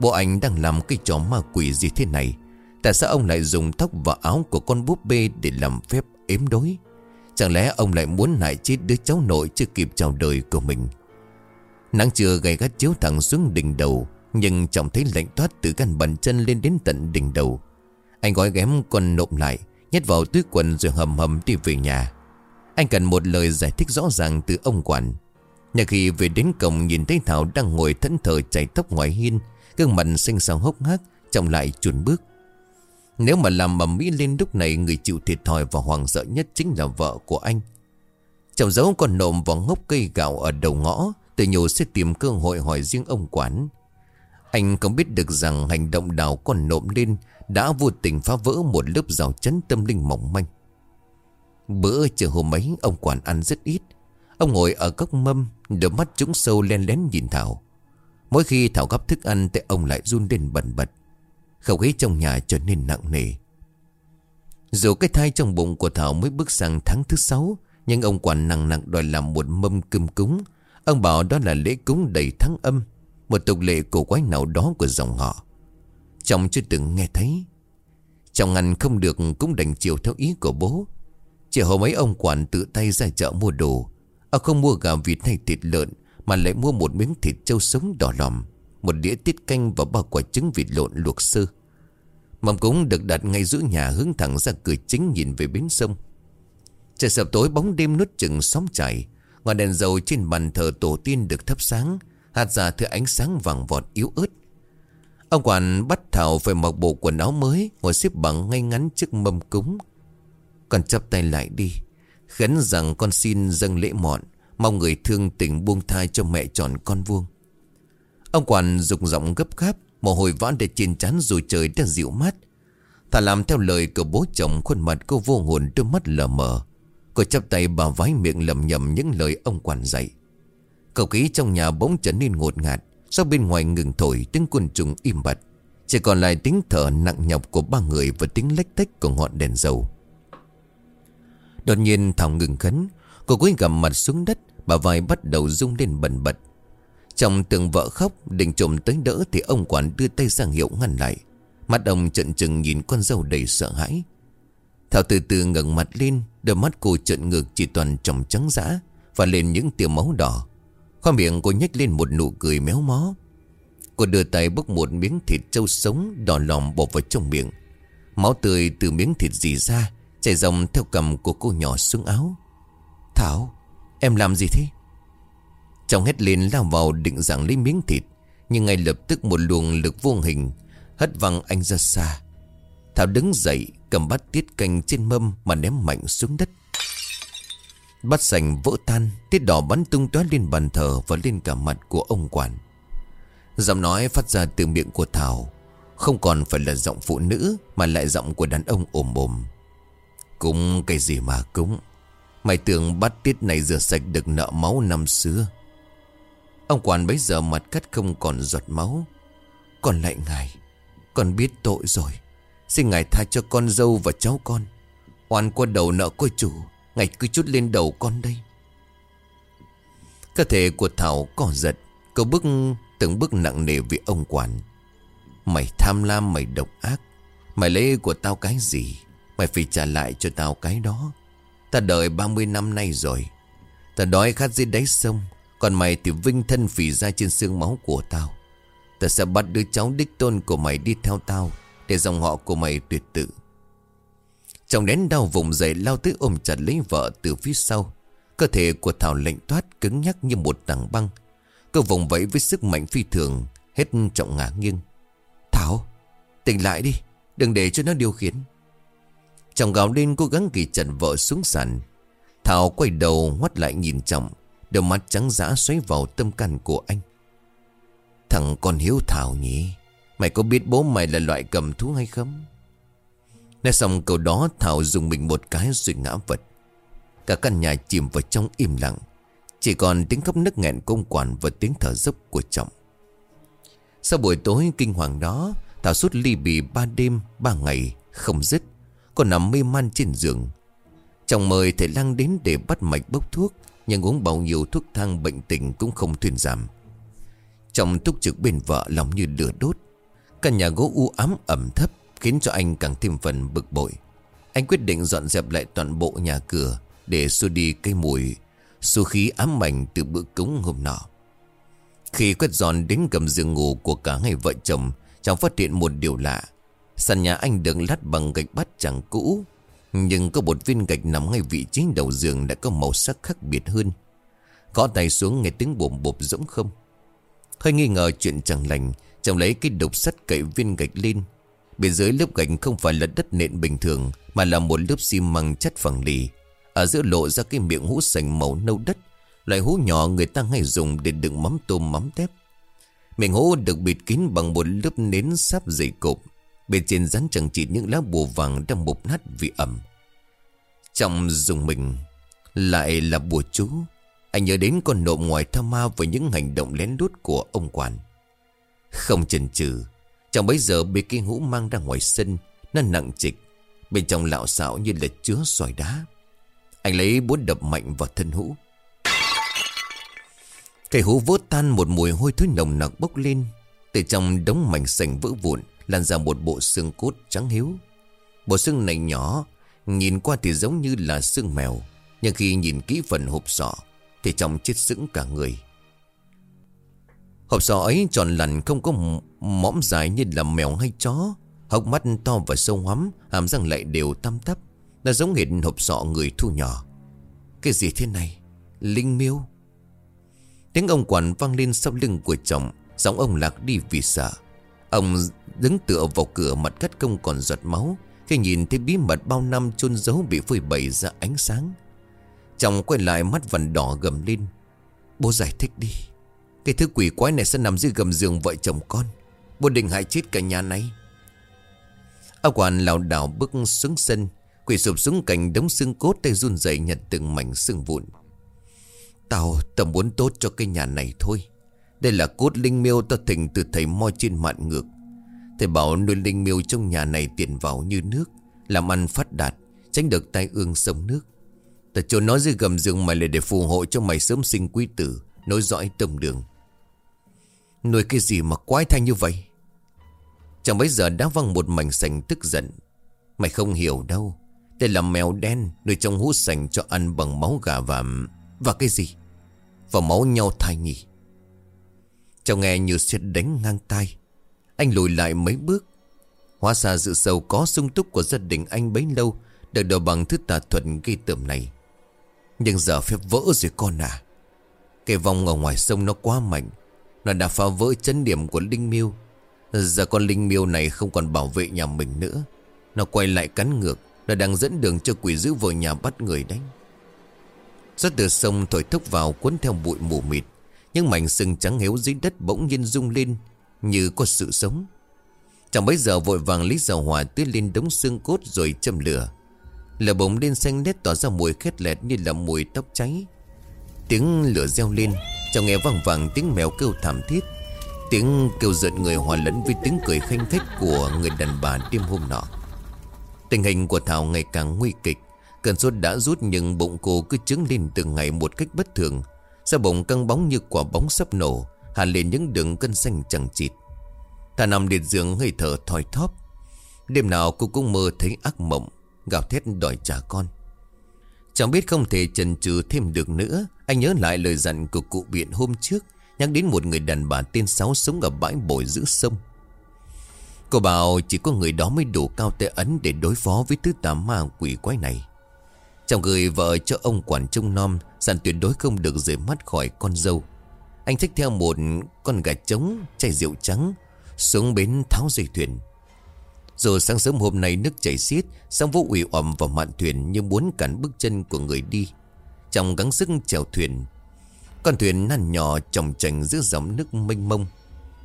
Bộ anh đang làm cái trò ma quỷ gì thế này? Tại sao ông lại dùng tóc và áo của con búp bê Để làm phép ếm đối Chẳng lẽ ông lại muốn hại chết đứa cháu nội Chưa kịp chào đời của mình? Nắng trưa gay gắt chiếu thẳng xuống đỉnh đầu, Nhưng chồng thấy lạnh toát từ căn bàn chân lên đến tận đỉnh đầu. Anh gói ghém con nộm lại Nhét vào túi quần rồi hầm hầm đi về nhà. Anh cần một lời giải thích rõ ràng từ ông quản. Nhà khi về đến cổng nhìn thấy Thảo đang ngồi thẫn thờ chảy tóc ngoài hiên, Gương mặt xanh xao hốc hác, Trọng lại chuồn bước. Nếu mà làm mầm mỹ lên lúc này, Người chịu thiệt thòi và hoàng sợ nhất chính là vợ của anh. Chồng giấu con nộm vào ngốc cây gạo ở đầu ngõ Tự nhủ sẽ tìm cơ hội hỏi riêng ông quản. Anh không biết được rằng hành động đào con nộm lên đã vô tình phá vỡ một lớp rào chắn tâm linh mỏng manh. Bữa chiều hôm ấy, ông quản ăn rất ít. Ông ngồi ở góc mâm, Đôi mắt trũng sâu len lén nhìn Thảo. Mỗi khi Thảo gấp thức ăn Thì ông lại run lên bẩn bật. Không khí trong nhà trở nên nặng nề. Dù cái thai trong bụng của Thảo mới bước sang tháng thứ sáu, Nhưng ông quản nặng nặng đòi làm một mâm cơm cúng. Ông bảo đó là lễ cúng đầy thắng âm, Một tục lệ cổ quái nào đó của dòng họ. Chồng chưa từng nghe thấy. Chồng ăn không được cũng đành chiều theo ý của bố. Chỉ hôm ấy ông quản tự tay ra chợ mua đồ. Ông không mua gà vịt hay thịt lợn, Mà lại mua một miếng thịt trâu sống đỏ lòm, Một đĩa tiết canh và ba quả trứng vịt lộn luộc sơ. Mầm cúng được đặt ngay giữa nhà hướng thẳng ra cửa chính nhìn về bến sông. Trời sập tối bóng đêm nuốt chừng sóng chảy, Ngọn đèn dầu trên bàn thờ tổ tiên được thắp sáng, Hạt ra thứ ánh sáng vàng vọt yếu ớt. Ông quản bắt Thảo phải mặc bộ quần áo mới, Ngồi xếp bằng ngay ngắn trước mâm cúng. Con chắp tay lại đi, Khấn rằng con xin dâng lễ mọn, Mong người thương tình buông thai cho mẹ tròn con vuông. Ông quản dục giọng gấp gáp, Mồ hôi vã để trên chán rồi trời đã dịu mát. Thả làm theo lời của bố chồng, Khuôn mặt cô vô hồn, đôi mắt lờ mờ. Cô chắp tay bà vái miệng lầm nhầm những lời ông quản dạy. Cầu khí trong nhà bỗng trở nên ngột ngạt sau bên ngoài ngừng thổi tiếng côn trùng im bặt? Chỉ còn lại tiếng thở nặng nhọc của ba người Và tiếng lách tách của ngọn đèn dầu. Đột nhiên Thảo ngừng khấn, Cô cúi gằm mặt xuống đất, Bà vai bắt đầu rung lên bần bật. Trong tường vợ khóc, Định trộm tới đỡ Thì ông quản đưa tay sang hiệu ngăn lại. Mắt ông trận trừng nhìn con dâu đầy sợ hãi. Thảo từ từ ngẩng mặt lên, Đôi mắt cô trận ngược chỉ toàn tròng trắng dã Và lên những tia máu đỏ. Khoa miệng cô nhếch lên một nụ cười méo mó. Cô đưa tay bốc một miếng thịt trâu sống Đỏ lòm bột vào trong miệng. Máu tươi từ miếng thịt dì ra, Chảy dòng theo cầm của cô nhỏ xuống áo. Thảo, Em làm gì thế? Chồng hét lên lao vào định rằng lấy miếng thịt, Nhưng ngay lập tức một luồng lực vô hình Hất văng anh ra xa. Thảo đứng dậy cầm bát tiết canh trên mâm Mà ném mạnh xuống đất. Bát sành vỡ tan, Tiết đỏ bắn tung tóe lên bàn thờ Và lên cả mặt của ông quản. Giọng nói phát ra từ miệng của Thảo, Không còn phải là giọng phụ nữ Mà lại giọng của đàn ông ồm ồm. Cúng cái gì mà cúng Mày tưởng bát tiết này rửa sạch được nợ máu năm xưa. Ông quản bấy giờ mặt cắt không còn giọt máu. Còn lại ngài, Con biết tội rồi. Xin ngài tha cho con dâu và cháu con. Oan qua đầu nợ coi chủ ngày cứ chút lên đầu con đây. Cơ thể của Thảo cỏ giật Cô bước, từng bước nặng nề vì ông quản. Mày tham lam, mày độc ác. Mày lấy của tao cái gì? Mày phải trả lại cho tao cái đó. Ta đợi 30 năm nay rồi. Ta đói khát dưới đáy sông, Còn mày thì vinh thân phỉ ra trên xương máu của tao. Ta sẽ bắt đứa cháu đích tôn của mày đi theo tao, Để dòng họ của mày tuyệt tự. Chồng đến đau vùng dậy lao tới ôm chặt lấy vợ từ phía sau. Cơ thể của Thảo lệnh toát, cứng nhắc như một tảng băng. Cơ vùng vẫy với sức mạnh phi thường, Hết trọng ngã nghiêng. Thảo, Tỉnh lại đi, Đừng để cho nó điều khiển. Chồng gào lên cố gắng ghi chặt vợ xuống sàn, Thảo quay đầu ngoắt lại nhìn trọng, Đôi mắt trắng dã xoáy vào tâm can của anh. Thằng con hiếu Thảo nhỉ, Mày có biết bố mày là loại cầm thú hay không? Nghe xong câu đó, Thảo dùng mình một cái rồi ngã vật. Cả căn nhà chìm vào trong im lặng. Chỉ còn tiếng khóc nức nghẹn công quản Và tiếng thở dốc của trọng Sau buổi tối kinh hoàng đó, Thảo suốt ly bì ba đêm, ba ngày, Không dứt. Còn nằm mê man trên giường. Chồng mời thầy lang đến để bắt mạch bốc thuốc, Nhưng uống bao nhiêu thuốc thang bệnh tình Cũng không thuyên giảm. Chồng túc trực bên vợ lòng như lửa đốt. Căn nhà gỗ u ám ẩm thấp Khiến cho anh càng thêm phần bực bội. Anh quyết định dọn dẹp lại toàn bộ nhà cửa Để xua đi cây mùi, xua khí ám ảnh từ bữa cúng hôm nọ. Khi quét dọn đến gầm giường ngủ của cả ngày vợ chồng, chàng phát hiện một điều lạ. Sàn nhà anh được lát bằng gạch bát chẳng cũ, Nhưng có một viên gạch nằm ngay vị trí đầu giường Đã có màu sắc khác biệt hơn. Có tay xuống nghe tiếng bồm bộp rỗng không. Hơi nghi ngờ chuyện chẳng lành Chồng lấy cái đục sắt cậy viên gạch lên Bên dưới lớp gạch không phải là đất nện bình thường, Mà là một lớp xi măng chất phẳng lì. Ở giữa lộ ra cái miệng hũ sành màu nâu đất, Loại hũ nhỏ người ta hay dùng để đựng mắm tôm, mắm tép. Miệng hũ được bịt kín bằng một lớp nến sáp dày cộp. Bên trên rắn chẳng chịt những lá bùa vàng đang mục nát vì ẩm. Trong dùng mình, Lại là bùa chú. Anh nhớ đến con nộm ngoài tha ma Với những hành động lén lút của ông quản. Không chần chừ Chẳng bấy giờ bị cái hũ mang ra ngoài sân, Nó nặng trịch. Bên trong lạo xạo như là chứa xoài đá. Anh lấy búa đập mạnh vào thân hũ. Cây hũ vỡ tan một mùi hôi thối nồng nặc bốc lên. Từ trong đống mảnh sành vỡ vụn, Lan ra một bộ xương cốt trắng hiếu. Bộ xương này nhỏ, Nhìn qua thì giống như là xương mèo. Nhưng khi nhìn kỹ phần hộp sọ, Thì trong chết sững cả người. Hộp sọ ấy tròn lằn không có mõm dài như là mèo hay chó. Hốc mắt to và sâu hoắm, Hàm răng lại đều tăm tắp. Nó giống hệt hộp sọ người thu nhỏ. Cái gì thế này? Linh miêu? Tiếng ông quản vang lên sau lưng của chồng. Giọng ông lạc đi vì sợ. Ông đứng tựa vào cửa mặt cắt công còn giọt máu. Khi nhìn thấy bí mật bao năm chôn giấu bị phơi bày ra ánh sáng. Chồng quay lại mắt vằn đỏ gầm lên. Bố giải thích đi. Cái thứ quỷ quái này sẽ nằm dưới gầm giường vợ chồng con. Bố định hại chết cả nhà này. Ông quản lảo đảo bước xuống sân, Quỷ sụp xuống cạnh đống xương cốt Tay run rẩy nhặt từng mảnh xương vụn. Tao tầm muốn tốt cho cái nhà này thôi. Đây là cốt linh miêu tao thỉnh từ thầy moi trên mạn ngược. Thầy bảo nuôi linh miêu trong nhà này tiền vào như nước, Làm ăn phát đạt, Tránh được tai ương sông nước. Ta cho nó dưới gầm giường mày là để phù hộ cho mày sớm sinh quý tử, Nối dõi tông đường. Nuôi cái gì mà quái thanh như vậy? Chẳng bấy giờ đã văng một mảnh sành tức giận. Mày không hiểu đâu. Đây là mèo đen Nuôi trong hũ sành cho ăn bằng máu gà và Và cái gì? Và máu nhau thai nhỉ? Cháu nghe như xét đánh ngang tay Anh lùi lại mấy bước. Hóa ra dự sâu có sung túc của gia đình anh bấy lâu Được đầu bằng thứ tà thuật ghi tởm này. Nhưng giờ phép vỡ rồi con à. Cái vòng ở ngoài sông nó quá mạnh. Nó đã phá vỡ chân điểm của Linh Miêu. Giờ con Linh Miêu này không còn bảo vệ nhà mình nữa. Nó quay lại cắn ngược Nó đang dẫn đường cho quỷ dữ vào nhà bắt người đánh Gió từ sông thổi thốc vào cuốn theo bụi mù mịt. Những mảnh sừng trắng héo dưới đất bỗng nhiên rung lên, Như có sự sống. Chẳng bấy giờ vội vàng lấy dầu hỏa tưới lên đống xương cốt rồi châm lửa. Lửa bỗng lên xanh lét tỏ ra mùi khét lẹt như là mùi tóc cháy. Tiếng lửa reo lên Cháu nghe vang vang tiếng mèo kêu thảm thiết. Tiếng kêu giận người hòa lẫn với tiếng cười khanh khách của người đàn bà đêm hôm nọ. Tình hình của Thảo ngày càng nguy kịch. Cơn sốt đã rút nhưng bụng cô cứ trứng lên từng ngày một cách bất thường. Da bụng căng bóng như quả bóng sắp nổ hàn lên những đường cân xanh chẳng chịt. Thà nằm liệt giường hơi thở thoi thóp. Đêm nào cô cũng mơ thấy ác mộng, Gào thét đòi trả con. Chẳng biết không thể chần chừ thêm được nữa. Anh nhớ lại lời dặn của cụ biện hôm trước, Nhắc đến một người đàn bà tên Sáu sống ở bãi bồi giữa sông. Cô bảo chỉ có người đó mới đủ cao tệ ấn để đối phó với thứ tà ma quỷ quái này. Chồng gửi vợ cho ông quản trông nom Dặn tuyệt đối không được rời mắt khỏi con dâu. Anh thích theo một con gà trống Chai rượu trắng, Xuống bến tháo dây thuyền. Rồi sáng sớm hôm nay nước chảy xiết Xong vô ủy ẩm vào mạn thuyền Như muốn cản bước chân của người đi. Trong gắng sức chèo thuyền, Con thuyền năn nhỏ trồng trành giữa dòng nước mênh mông.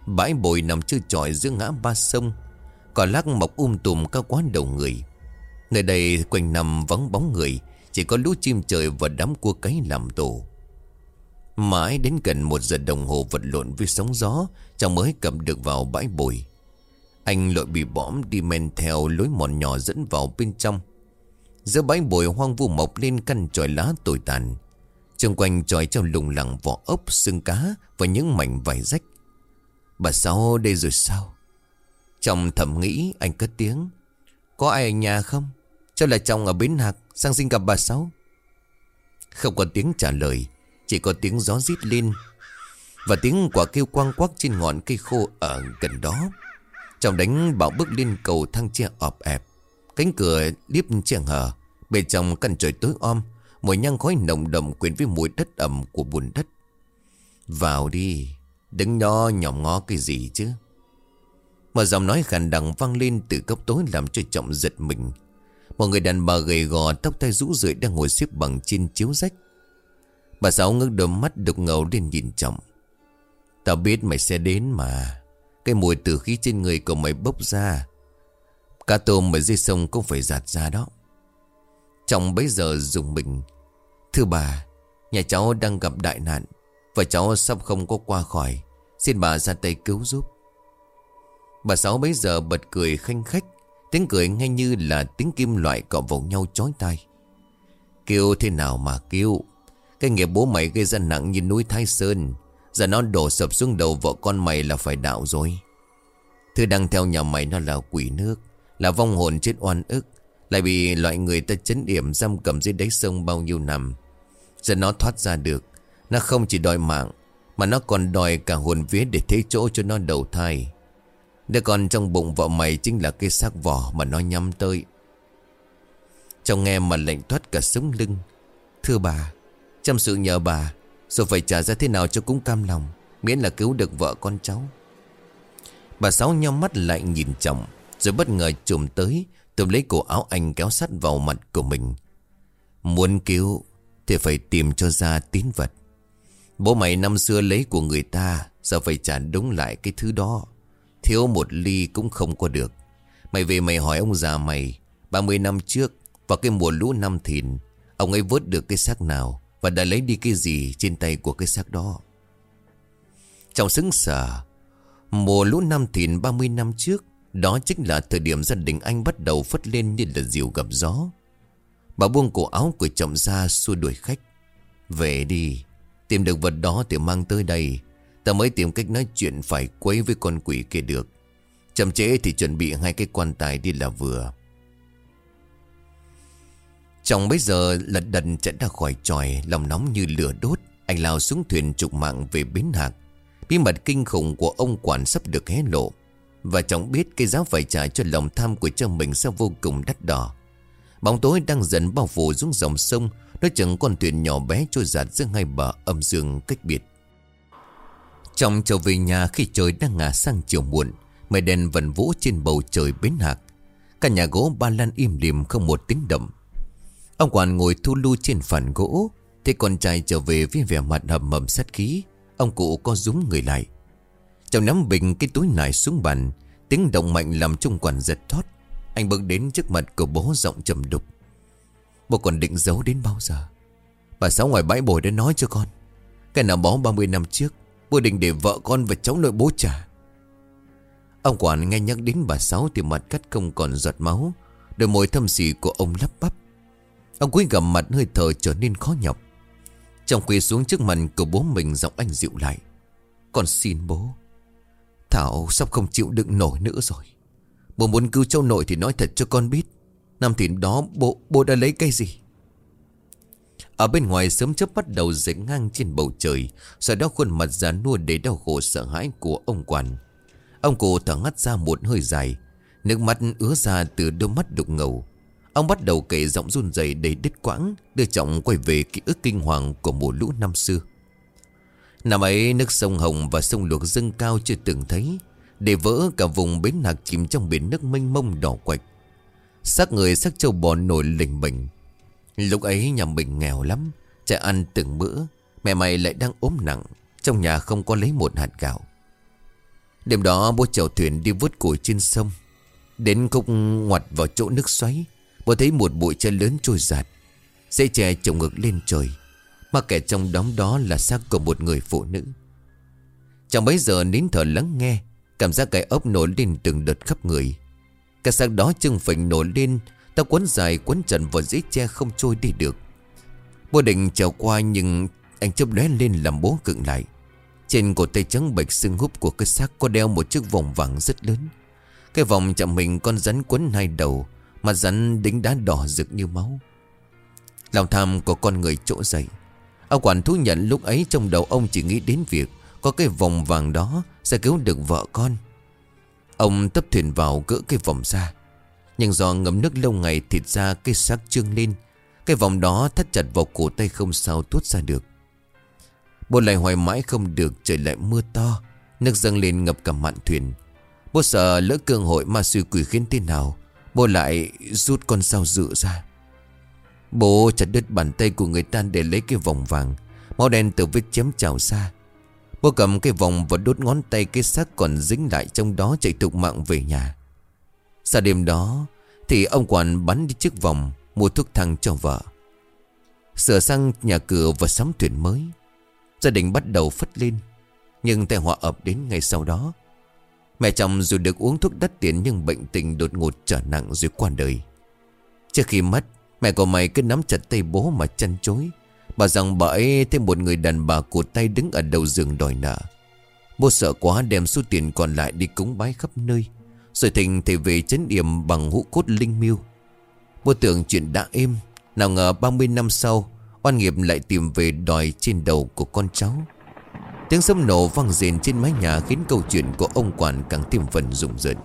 Bãi bồi nằm trơ trọi giữa ngã ba sông, Cỏ lác mọc um tùm cao quá đầu người. Nơi đây quanh nằm vắng bóng người, Chỉ có lũ chim trời và đám cua cái làm tổ. Mãi đến gần một giờ đồng hồ vật lộn với sóng gió, Chàng mới cầm được vào bãi bồi. Anh lội bị bõm đi men theo lối mòn nhỏ dẫn vào bên trong. Giữa bãi bồi hoang vu mọc lên căn tròi lá tồi tàn. Xung quanh tròi trong lùng lẳng vỏ ốc, xương cá Và những mảnh vải rách. Bà Sáu đây rồi sao? Trong thầm nghĩ anh cất tiếng. Có ai ở nhà không? Cho là chồng ở bến hạc Sang xin gặp bà Sáu. Không có tiếng trả lời Chỉ có tiếng gió rít lên Và tiếng quả kêu quang quắc trên ngọn cây khô ở gần đó chồng đánh bảo bước lên cầu thang tre ọp ẹp. Cánh cửa liếp che hở. Bên trong căn trời tối om. Mùi nhang khói nồng đậm quyện với mùi đất ẩm của bùn đất. Vào đi, Đứng nho nhòm ngó cái gì chứ? Mà giọng nói khàn đằng vang lên từ góc tối làm cho trọng giật mình. Một người đàn bà gầy gò, tóc tay rũ rượi đang ngồi xếp bằng trên chiếu rách. Bà Sáu ngước đôi mắt đục ngầu lên nhìn trọng Tao biết mày sẽ đến mà. Cái mùi tử khí trên người của mày bốc ra. Cá tôm ở dưới sông cũng phải giạt ra đó. Trọng bấy giờ dùng mình. Thưa bà, Nhà cháu đang gặp đại nạn Và cháu sắp không có qua khỏi. Xin bà ra tay cứu giúp. Bà Sáu bấy giờ bật cười khanh khách, Tiếng cười ngay như là tiếng kim loại cọ vào nhau chói tai. Kêu thế nào mà kêu? Cái nghiệp bố mày gây ra nặng như núi Thái Sơn. Giờ nó đổ sập xuống đầu vợ con mày là phải đạo rồi. Thứ đang theo nhà mày nó là quỷ nước, Là vong hồn chết oan ức, Lại bị loại người ta chấn điểm giam cầm dưới đáy sông bao nhiêu năm. Giờ nó thoát ra được, Nó không chỉ đòi mạng, Mà nó còn đòi cả hồn vía để thế chỗ cho nó đầu thai. Đứa con trong bụng vợ mày chính là cái xác vỏ mà nó nhắm tới. Chồng nghe mà lệnh thoát cả sống lưng. Thưa bà, Chăm sự nhờ bà rồi phải trả ra thế nào cho cũng cam lòng, Miễn là cứu được vợ con cháu. Bà Sáu nhau mắt lại nhìn chồng, Rồi bất ngờ trùm tới Tùm lấy cổ áo anh kéo sát vào mặt của mình. Muốn cứu Thì phải tìm cho ra tín vật. Bố mày năm xưa lấy của người ta Giờ phải trả đúng lại cái thứ đó? Thiếu một ly cũng không có được. Mày về mày hỏi ông già mày 30 năm trước, Vào cái mùa lũ năm thìn, Ông ấy vớt được cái xác nào? Và đã lấy đi cái gì trên tay của cái xác đó? Trong xứng sở Mùa lũ năm thìn 30 năm trước, Đó chính là thời điểm gia đình anh bắt đầu phất lên như là diều gặp gió. Bà buông cổ áo của chồng ra xua đuổi khách. Về đi, Tìm được vật đó thì mang tới đây. Ta mới tìm cách nói chuyện phải quấy với con quỷ kia được. Chậm chế thì chuẩn bị hai cái quan tài đi là vừa. Chồng bây giờ lật đần chạy ra khỏi tròi, Lòng nóng như lửa đốt. Anh lao xuống thuyền trục mạng về bến hạc. Bí mật kinh khủng của ông quản sắp được hé lộ. Và chồng biết cái giá phải trả cho lòng tham của chồng mình sẽ vô cùng đắt đỏ. Bóng tối đang dần bao phủ xuống dòng sông, Nó chừng con thuyền nhỏ bé trôi giạt giữa hai bờ âm dương cách biệt. Trong trở về nhà khi trời đang ngả sang chiều muộn, Mây đèn vần vũ trên bầu trời bến hạc. Cả nhà gỗ ba lan im lìm không một tiếng động. Ông quản ngồi thu lưu trên phản gỗ Thế con trai trở về với vẻ mặt hầm mầm sát khí, Ông cụ co rúm người lại. Trong nắm bình cái túi nải xuống bàn, Tiếng động mạnh làm trung quản giật thoát. Anh bước đến trước mặt của bố giọng trầm đục. Bố còn định giấu đến bao giờ? Bà Sáu ngoài bãi bồi đã nói cho con, Cái nào bó 30 năm trước, Bố định để vợ con và cháu nội bố trả. Ông quản nghe nhắc đến bà Sáu Thì mặt cắt không còn giọt máu, Đôi môi thâm xì của ông lắp bắp. Ông quý gầm mặt hơi thở trở nên khó nhọc. Trong quỳ xuống trước mặt của bố mình Giọng anh dịu lại. Con xin bố, Thảo sắp không chịu đựng nổi nữa rồi. Bố muốn cứu cháu nội thì nói thật cho con biết. Năm thìn đó bố bố đã lấy cái gì? Ở bên ngoài sớm chớp bắt đầu dậy ngang trên bầu trời, Sau đó khuôn mặt già nua để đau khổ sợ hãi của ông quản. Ông cụ thở ngắt ra một hơi dài, Nước mắt ứa ra từ đôi mắt đục ngầu. Ông bắt đầu kể giọng run rẩy đầy đứt quãng, Đưa trọng quay về ký ức kinh hoàng của mùa lũ năm xưa. Năm ấy, nước sông Hồng và sông Luộc dâng cao chưa từng thấy, Để vỡ cả vùng bến hạc chìm trong biển nước mênh mông đỏ quạch. Xác người xác châu bò nổi lình bình Lúc ấy nhà mình nghèo lắm Chạy ăn từng bữa, Mẹ mày lại đang ốm nặng, Trong nhà không có lấy một hạt gạo. Đêm đó, bố chèo thuyền đi vớt củi trên sông. Đến khúc ngoặt vào chỗ nước xoáy Vừa thấy một bụi chân lớn trôi giạt, Dây chè trồng ngược lên trời, Mà kẻ trong đóng đó là xác của một người phụ nữ. Chẳng bấy giờ nín thở lắng nghe, Cảm giác cái ốc nổi lên từng đợt khắp người. Cái xác đó chừng phình nổi lên, ta quấn dài quấn trần vào dãy tre không trôi đi được. Bố định trèo qua nhưng Anh chớp lóe lên làm bố cựng lại. Trên cổ tay trắng bạch xương húp của cái xác Có đeo một chiếc vòng vàng rất lớn. Cái vòng chạm mình con rắn quấn hai đầu Mặt rắn đính đá đỏ rực như máu. Lòng tham của con người chỗ dậy. Ông quản thú nhận lúc ấy trong đầu ông chỉ nghĩ đến việc Có cái vòng vàng đó sẽ cứu được vợ con. Ông tấp thuyền vào gỡ cái vòng ra. Nhưng do ngấm nước lâu ngày, thịt ra cái xác trương lên, Cái vòng đó thắt chặt vào cổ tay không sao tuốt ra được. Bố lại hoài mãi không được trời lại mưa to, Nước dâng lên ngập cả mạn thuyền. Bố sợ lỡ cơ hội ma suy quỷ khiến thế nào Bố lại rút con dao dựa ra. Bố chặt đứt bàn tay của người ta để lấy cái vòng vàng. Máu đen từ vết chém trào ra. Bố cầm cái vòng và đốt ngón tay cái xác còn dính lại trong đó chạy thục mạng về nhà. Sau đêm đó, Thì ông quản bắn đi chiếc vòng, Mua thuốc thang cho vợ. Sửa sang nhà cửa và sắm thuyền mới. Gia đình bắt đầu phất lên, Nhưng tai họa ập đến ngày sau đó. Mẹ chồng dù được uống thuốc đắt tiền Nhưng bệnh tình đột ngột trở nặng dưới qua đời. Trước khi mất, Mẹ của mày cứ nắm chặt tay bố mà chăn chối. Bảo rằng bà ấy thêm một người đàn bà cụt tay đứng ở đầu giường đòi nợ. Bố sợ quá đem số tiền còn lại đi cúng bái khắp nơi. Rồi thình thì về chấn điểm bằng hũ cốt linh miêu. Bố tưởng chuyện đã êm, Nào ngờ 30 năm sau, Oan nghiệp lại tìm về đòi trên đầu của con cháu. Tiếng sấm nổ vang rền trên mái nhà Khiến câu chuyện của ông quản càng thêm phần rùng rợn.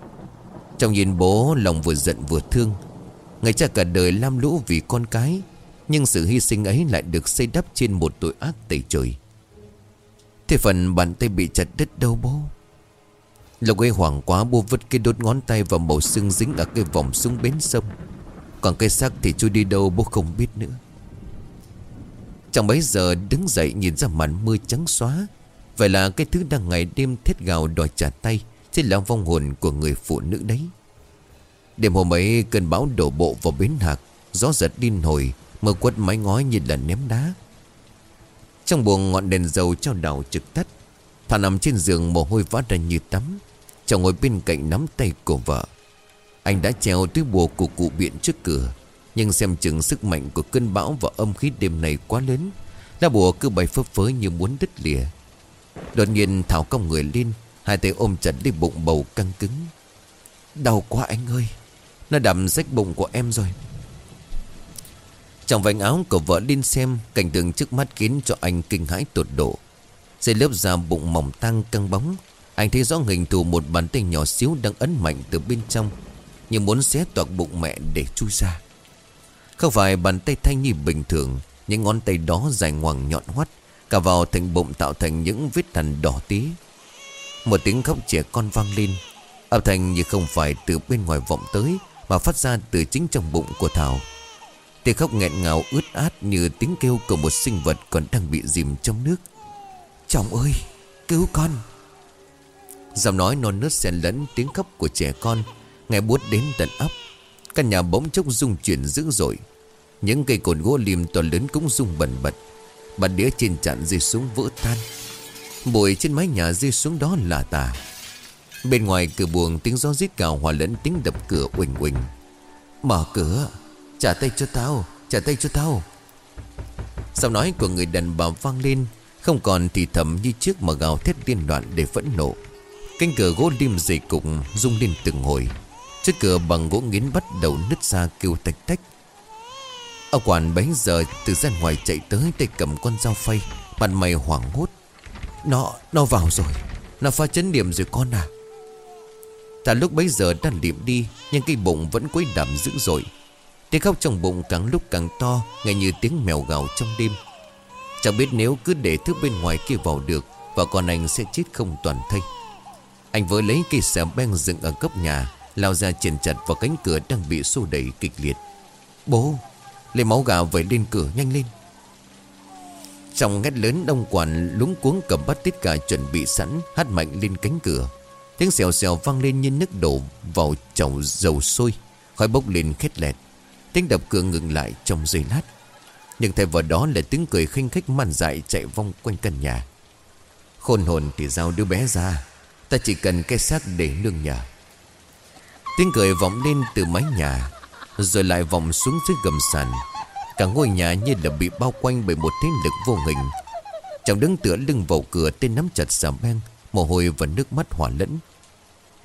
Trong nhìn bố, lòng vừa giận vừa thương. Người cha cả đời lam lũ vì con cái, Nhưng sự hy sinh ấy lại được xây đắp trên một tội ác tẩy trời. Thế phần bàn tay bị chặt đứt đâu bố. Lộc ấy hoảng quá, bố vứt cái đốt ngón tay vào màu xương dính ở cái vòng súng bến sông. Còn cái xác thì chui đi đâu bố không biết nữa. Chẳng bấy giờ đứng dậy nhìn ra màn mưa trắng xóa Vậy là cái thứ đang ngày đêm thét gào đòi trả tay Chính là vong hồn của người phụ nữ đấy. Đêm hôm ấy, cơn bão đổ bộ vào bến hạc, Gió giật điên hồi, Mưa quất mái ngói như là ném đá. Trong buồng ngọn đèn dầu trao đảo trực tắt Thà nằm trên giường mồ hôi vã ra như tắm, Chồng ngồi bên cạnh nắm tay của vợ. Anh đã treo túi bùa của cụ biện trước cửa, Nhưng xem chừng sức mạnh của cơn bão và âm khí đêm này quá lớn, Lá bùa cứ bay phấp phới như muốn đứt lìa. Đột nhiên Thảo cong người lên, Hai tay ôm chặt lấy bụng bầu căng cứng. Đau quá anh ơi, Nó đầm rách bụng của em rồi. Trong vành áo của vợ Linh xem, Cảnh tượng trước mắt khiến cho anh kinh hãi tột độ. Dây lớp da bụng mỏng tăng căng bóng, Anh thấy rõ hình thù một bàn tay nhỏ xíu Đang ấn mạnh từ bên trong, Như muốn xé toạc bụng mẹ để chui ra. Không phải bàn tay thanh như bình thường, Những ngón tay đó dài ngoằng nhọn hoắt Cả vào thành bụng tạo thành những vết thần đỏ tí. Một tiếng khóc trẻ con vang lên, Âm thanh như không phải từ bên ngoài vọng tới, Mà phát ra từ chính trong bụng của Thảo. Tiếng khóc nghẹn ngào ướt át Như tiếng kêu của một sinh vật còn đang bị dìm trong nước. Chồng ơi, cứu con! Giọng nói non nớt xen lẫn tiếng khóc của trẻ con, Nghe buốt đến tận ấp Căn nhà bỗng chốc rung chuyển dữ dội. Những cây cột gỗ lim to lớn cũng rung bần bật. Bàn đĩa trên chặn rơi xuống vỡ tan. Bụi trên mái nhà rơi xuống đó là tà Bên ngoài cửa buồng tiếng gió rít gào hòa lẫn tiếng đập cửa uỳnh uỳnh. Mở cửa, Trả tay cho tao, Trả tay cho tao. Giọng nói của người đàn bà vang lên, Không còn thì thầm như trước mà gào thét điên loạn để phẫn nộ. Cánh cửa gỗ lim dày cục rung lên từng hồi. Chiếc cửa bằng gỗ nghiến bắt đầu nứt ra kêu tách tách Ông quản bấy giờ từ ra ngoài chạy tới tay cầm con dao phay Mặt mày hoảng hốt. Nó, nó vào rồi. Nó pha chấn điểm rồi con à. Thả lúc bấy giờ đang liệm đi Nhưng cái bụng vẫn quấy đầm dữ dội. Tiếng khóc trong bụng càng lúc càng to Nghe như tiếng mèo gào trong đêm. Chẳng biết nếu cứ để thứ bên ngoài kia vào được Và con anh sẽ chết không toàn thây. Anh vừa lấy cây xẻo beng dựng ở góc nhà Lao ra triển chặt vào cánh cửa đang bị xô đẩy kịch liệt. Bố Lấy máu gà vẩy lên cửa nhanh lên. Trong ngét lớn đông quản lúng cuống cầm bát tiết cả chuẩn bị sẵn, Hát mạnh lên cánh cửa. Tiếng xèo xèo vang lên như nước đổ vào chậu dầu sôi, Khói bốc lên khét lẹt. Tiếng đập cửa ngừng lại trong giây lát. Nhưng thay vào đó là tiếng cười khinh khách man dại chạy vong quanh căn nhà. Khôn hồn thì giao đứa bé ra, Ta chỉ cần cái xác để nương nhà. Tiếng cười vọng lên từ mái nhà. Rồi lại vòng xuống dưới gầm sàn. Cả ngôi nhà như là bị bao quanh bởi một thế lực vô hình. Chàng đứng tựa lưng vào cửa tên nắm chặt xà beng, Mồ hôi và nước mắt hòa lẫn.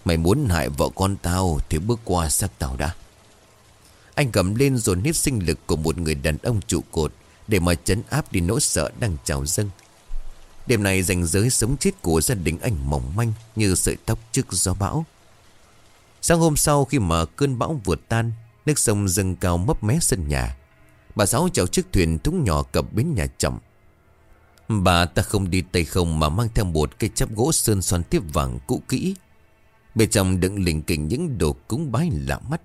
Mày muốn hại vợ con tao Thì bước qua xác tao đã. Anh cầm lên rồi nít sinh lực Của một người đàn ông trụ cột Để mà chấn áp đi nỗi sợ đang trào dâng. Đêm này ranh giới sống chết của gia đình anh mỏng manh Như sợi tóc trước gió bão. Sáng hôm sau khi mà cơn bão vượt tan Nước sông dâng cao mấp mé sân nhà. Bà Sáu chào chiếc thuyền thúng nhỏ cập bến nhà chậm. Bà ta không đi tay không mà mang theo một cây chắp gỗ sơn xoan tiếp vàng cũ kỹ. Bên trong đựng lình kình những đồ cúng bái lạ mắt.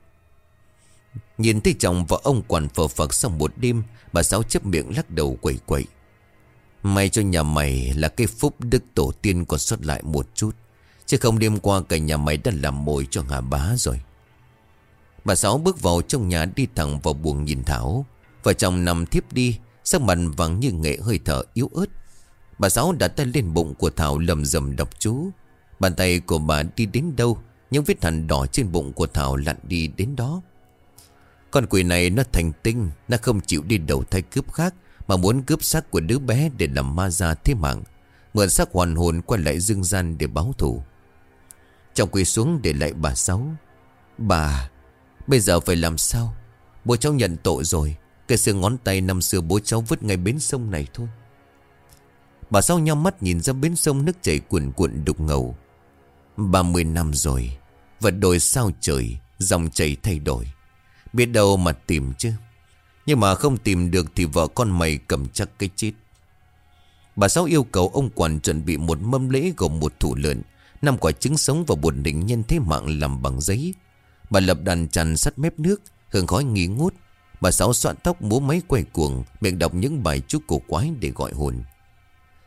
Nhìn thấy chồng và ông quản phờ phật sau một đêm, Bà Sáu chấp miệng lắc đầu quẩy quẩy. May cho nhà mày là cái phúc đức tổ tiên còn sót lại một chút, Chứ không đêm qua cả nhà mày đã làm mồi cho ngà bá rồi. Bà Sáu bước vào trong nhà đi thẳng vào buồng nhìn Thảo. Vợ chồng nằm thiếp đi, Sắc mặt vàng như nghệ hơi thở yếu ớt. Bà Sáu đặt tay lên bụng của Thảo lầm rầm đọc chú. Bàn tay của bà đi đến đâu, Những vết hẳn đỏ trên bụng của Thảo lặn đi đến đó. Con quỷ này nó thành tinh, Nó không chịu đi đầu thai cướp khác, Mà muốn cướp xác của đứa bé để làm ma ra thế mạng. Mượn xác hoàn hồn quay lại dương gian để báo thù. Chồng quỳ xuống để lại bà Sáu. Bà Bây giờ phải làm sao? Bố cháu nhận tội rồi. Cái xương ngón tay năm xưa bố cháu vứt ngay bến sông này thôi. Bà Sáu nhau mắt nhìn ra bến sông nước chảy cuồn cuộn đục ngầu. Ba mươi năm rồi, Vật đổi sao trời, Dòng chảy thay đổi. Biết đâu mà tìm chứ. Nhưng mà không tìm được thì vợ con mày cầm chắc cái chết. Bà Sáu yêu cầu ông quản chuẩn bị một mâm lễ gồm một thủ lợn, năm quả trứng sống và bột đỉnh nhân thế mạng làm bằng giấy. Bà lập đàn chằn sắt mép nước, Hương khói nghi ngút. Bà Sáu soạn tóc múa máy quay cuồng, Miệng đọc những bài chú cổ quái để gọi hồn.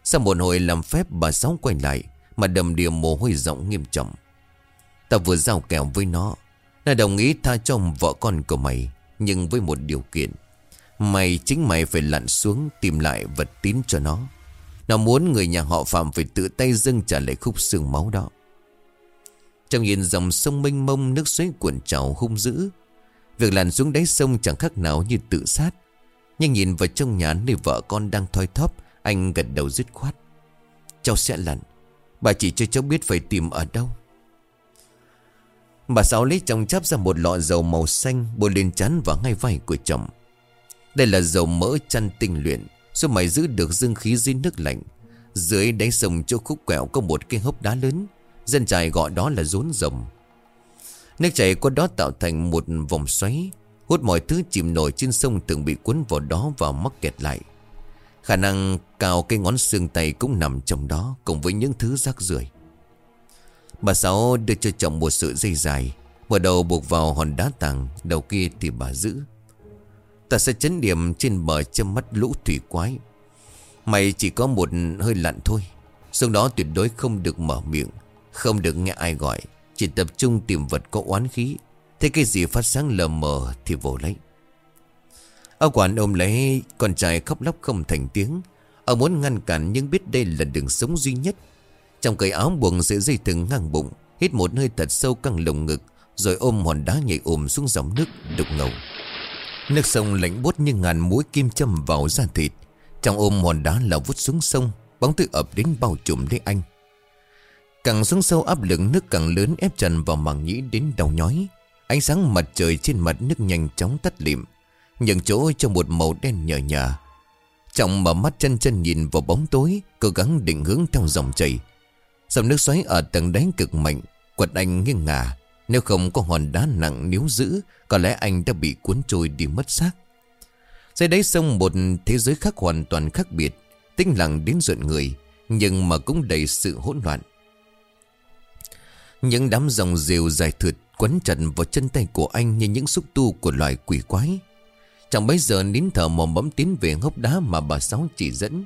Sau một hồi làm phép, bà Sáu quay lại, Mà đầm đìa mồ hôi rộng nghiêm trọng. Ta vừa giao kèo với nó Là đồng ý tha cho vợ con của mày, Nhưng với một điều kiện. Mày chính mày phải lặn xuống Tìm lại vật tín cho nó. Nó muốn người nhà họ Phạm Phải tự tay dâng trả lại khúc xương máu đó. Trong nhìn dòng sông mênh mông, Nước suối cuộn trào hung dữ. Việc lặn xuống đáy sông chẳng khác nào như tự sát. Nhưng nhìn vào trong nhà Nơi vợ con đang thoi thóp, Anh gật đầu dứt khoát. Cháu sẽ lặn. Bà chỉ cho cháu biết phải tìm ở đâu. Bà Sáu lấy trong chắp ra một lọ dầu màu xanh, Bôi lên chán và ngay vai của chồng. Đây là dầu mỡ chăn tinh luyện Giúp mày giữ được dương khí dưới nước lạnh. Dưới đáy sông chỗ khúc quẹo có một cái hốc đá lớn. Dân trại gọi đó là rốn rồng. Nước chảy qua đó tạo thành một vòng xoáy, Hút mọi thứ chìm nổi trên sông từng bị cuốn vào đó và mắc kẹt lại. Khả năng cao cái ngón xương tay cũng nằm trong đó, Cùng với những thứ rác rưởi. Bà Sáu đưa cho chồng một sợi dây dài, Mở đầu buộc vào hòn đá tàng, Đầu kia thì bà giữ. Ta sẽ chấn điểm trên bờ châm mắt lũ thủy quái. Mày chỉ có một hơi lặn thôi, sông đó tuyệt đối không được mở miệng. Không được nghe ai gọi, Chỉ tập trung tìm vật có oán khí. Thế cái gì phát sáng lờ mờ thì vồ lấy. Ông quản ôm lấy, con trai khóc lóc không thành tiếng. Ông muốn ngăn cản nhưng biết đây là đường sống duy nhất. Trong cởi áo buồn sợi dây thừng ngang bụng, Hít một hơi thật sâu căng lồng ngực, Rồi ôm hòn đá nhảy ôm xuống dòng nước đục ngầu. Nước sông lạnh buốt như ngàn mũi kim châm vào da thịt. Trong ôm hòn đá là vút xuống sông, Bóng tự ập đến bao trùm lấy anh. Càng xuống sâu áp lực, nước càng lớn ép trần vào màng nhĩ đến đau nhói. Ánh sáng mặt trời trên mặt nước nhanh chóng tắt lịm Những chỗ trong một màu đen nhờ nhờ. Trọng mở mắt chân chân nhìn vào bóng tối, Cố gắng định hướng theo dòng chảy. Dòng nước xoáy ở tầng đáy cực mạnh, Quật anh nghiêng ngả. Nếu không có hòn đá nặng níu giữ, Có lẽ anh đã bị cuốn trôi đi mất xác. Dưới đáy sông một thế giới khác hoàn toàn khác biệt Tinh lặng đến rợn người, Nhưng mà cũng đầy sự hỗn loạn. Những đám dòng rìu dài thượt Quấn chặt vào chân tay của anh Như những xúc tu của loài quỷ quái Chẳng bấy giờ nín thở mồm bấm tiến về hốc đá Mà bà Sáu chỉ dẫn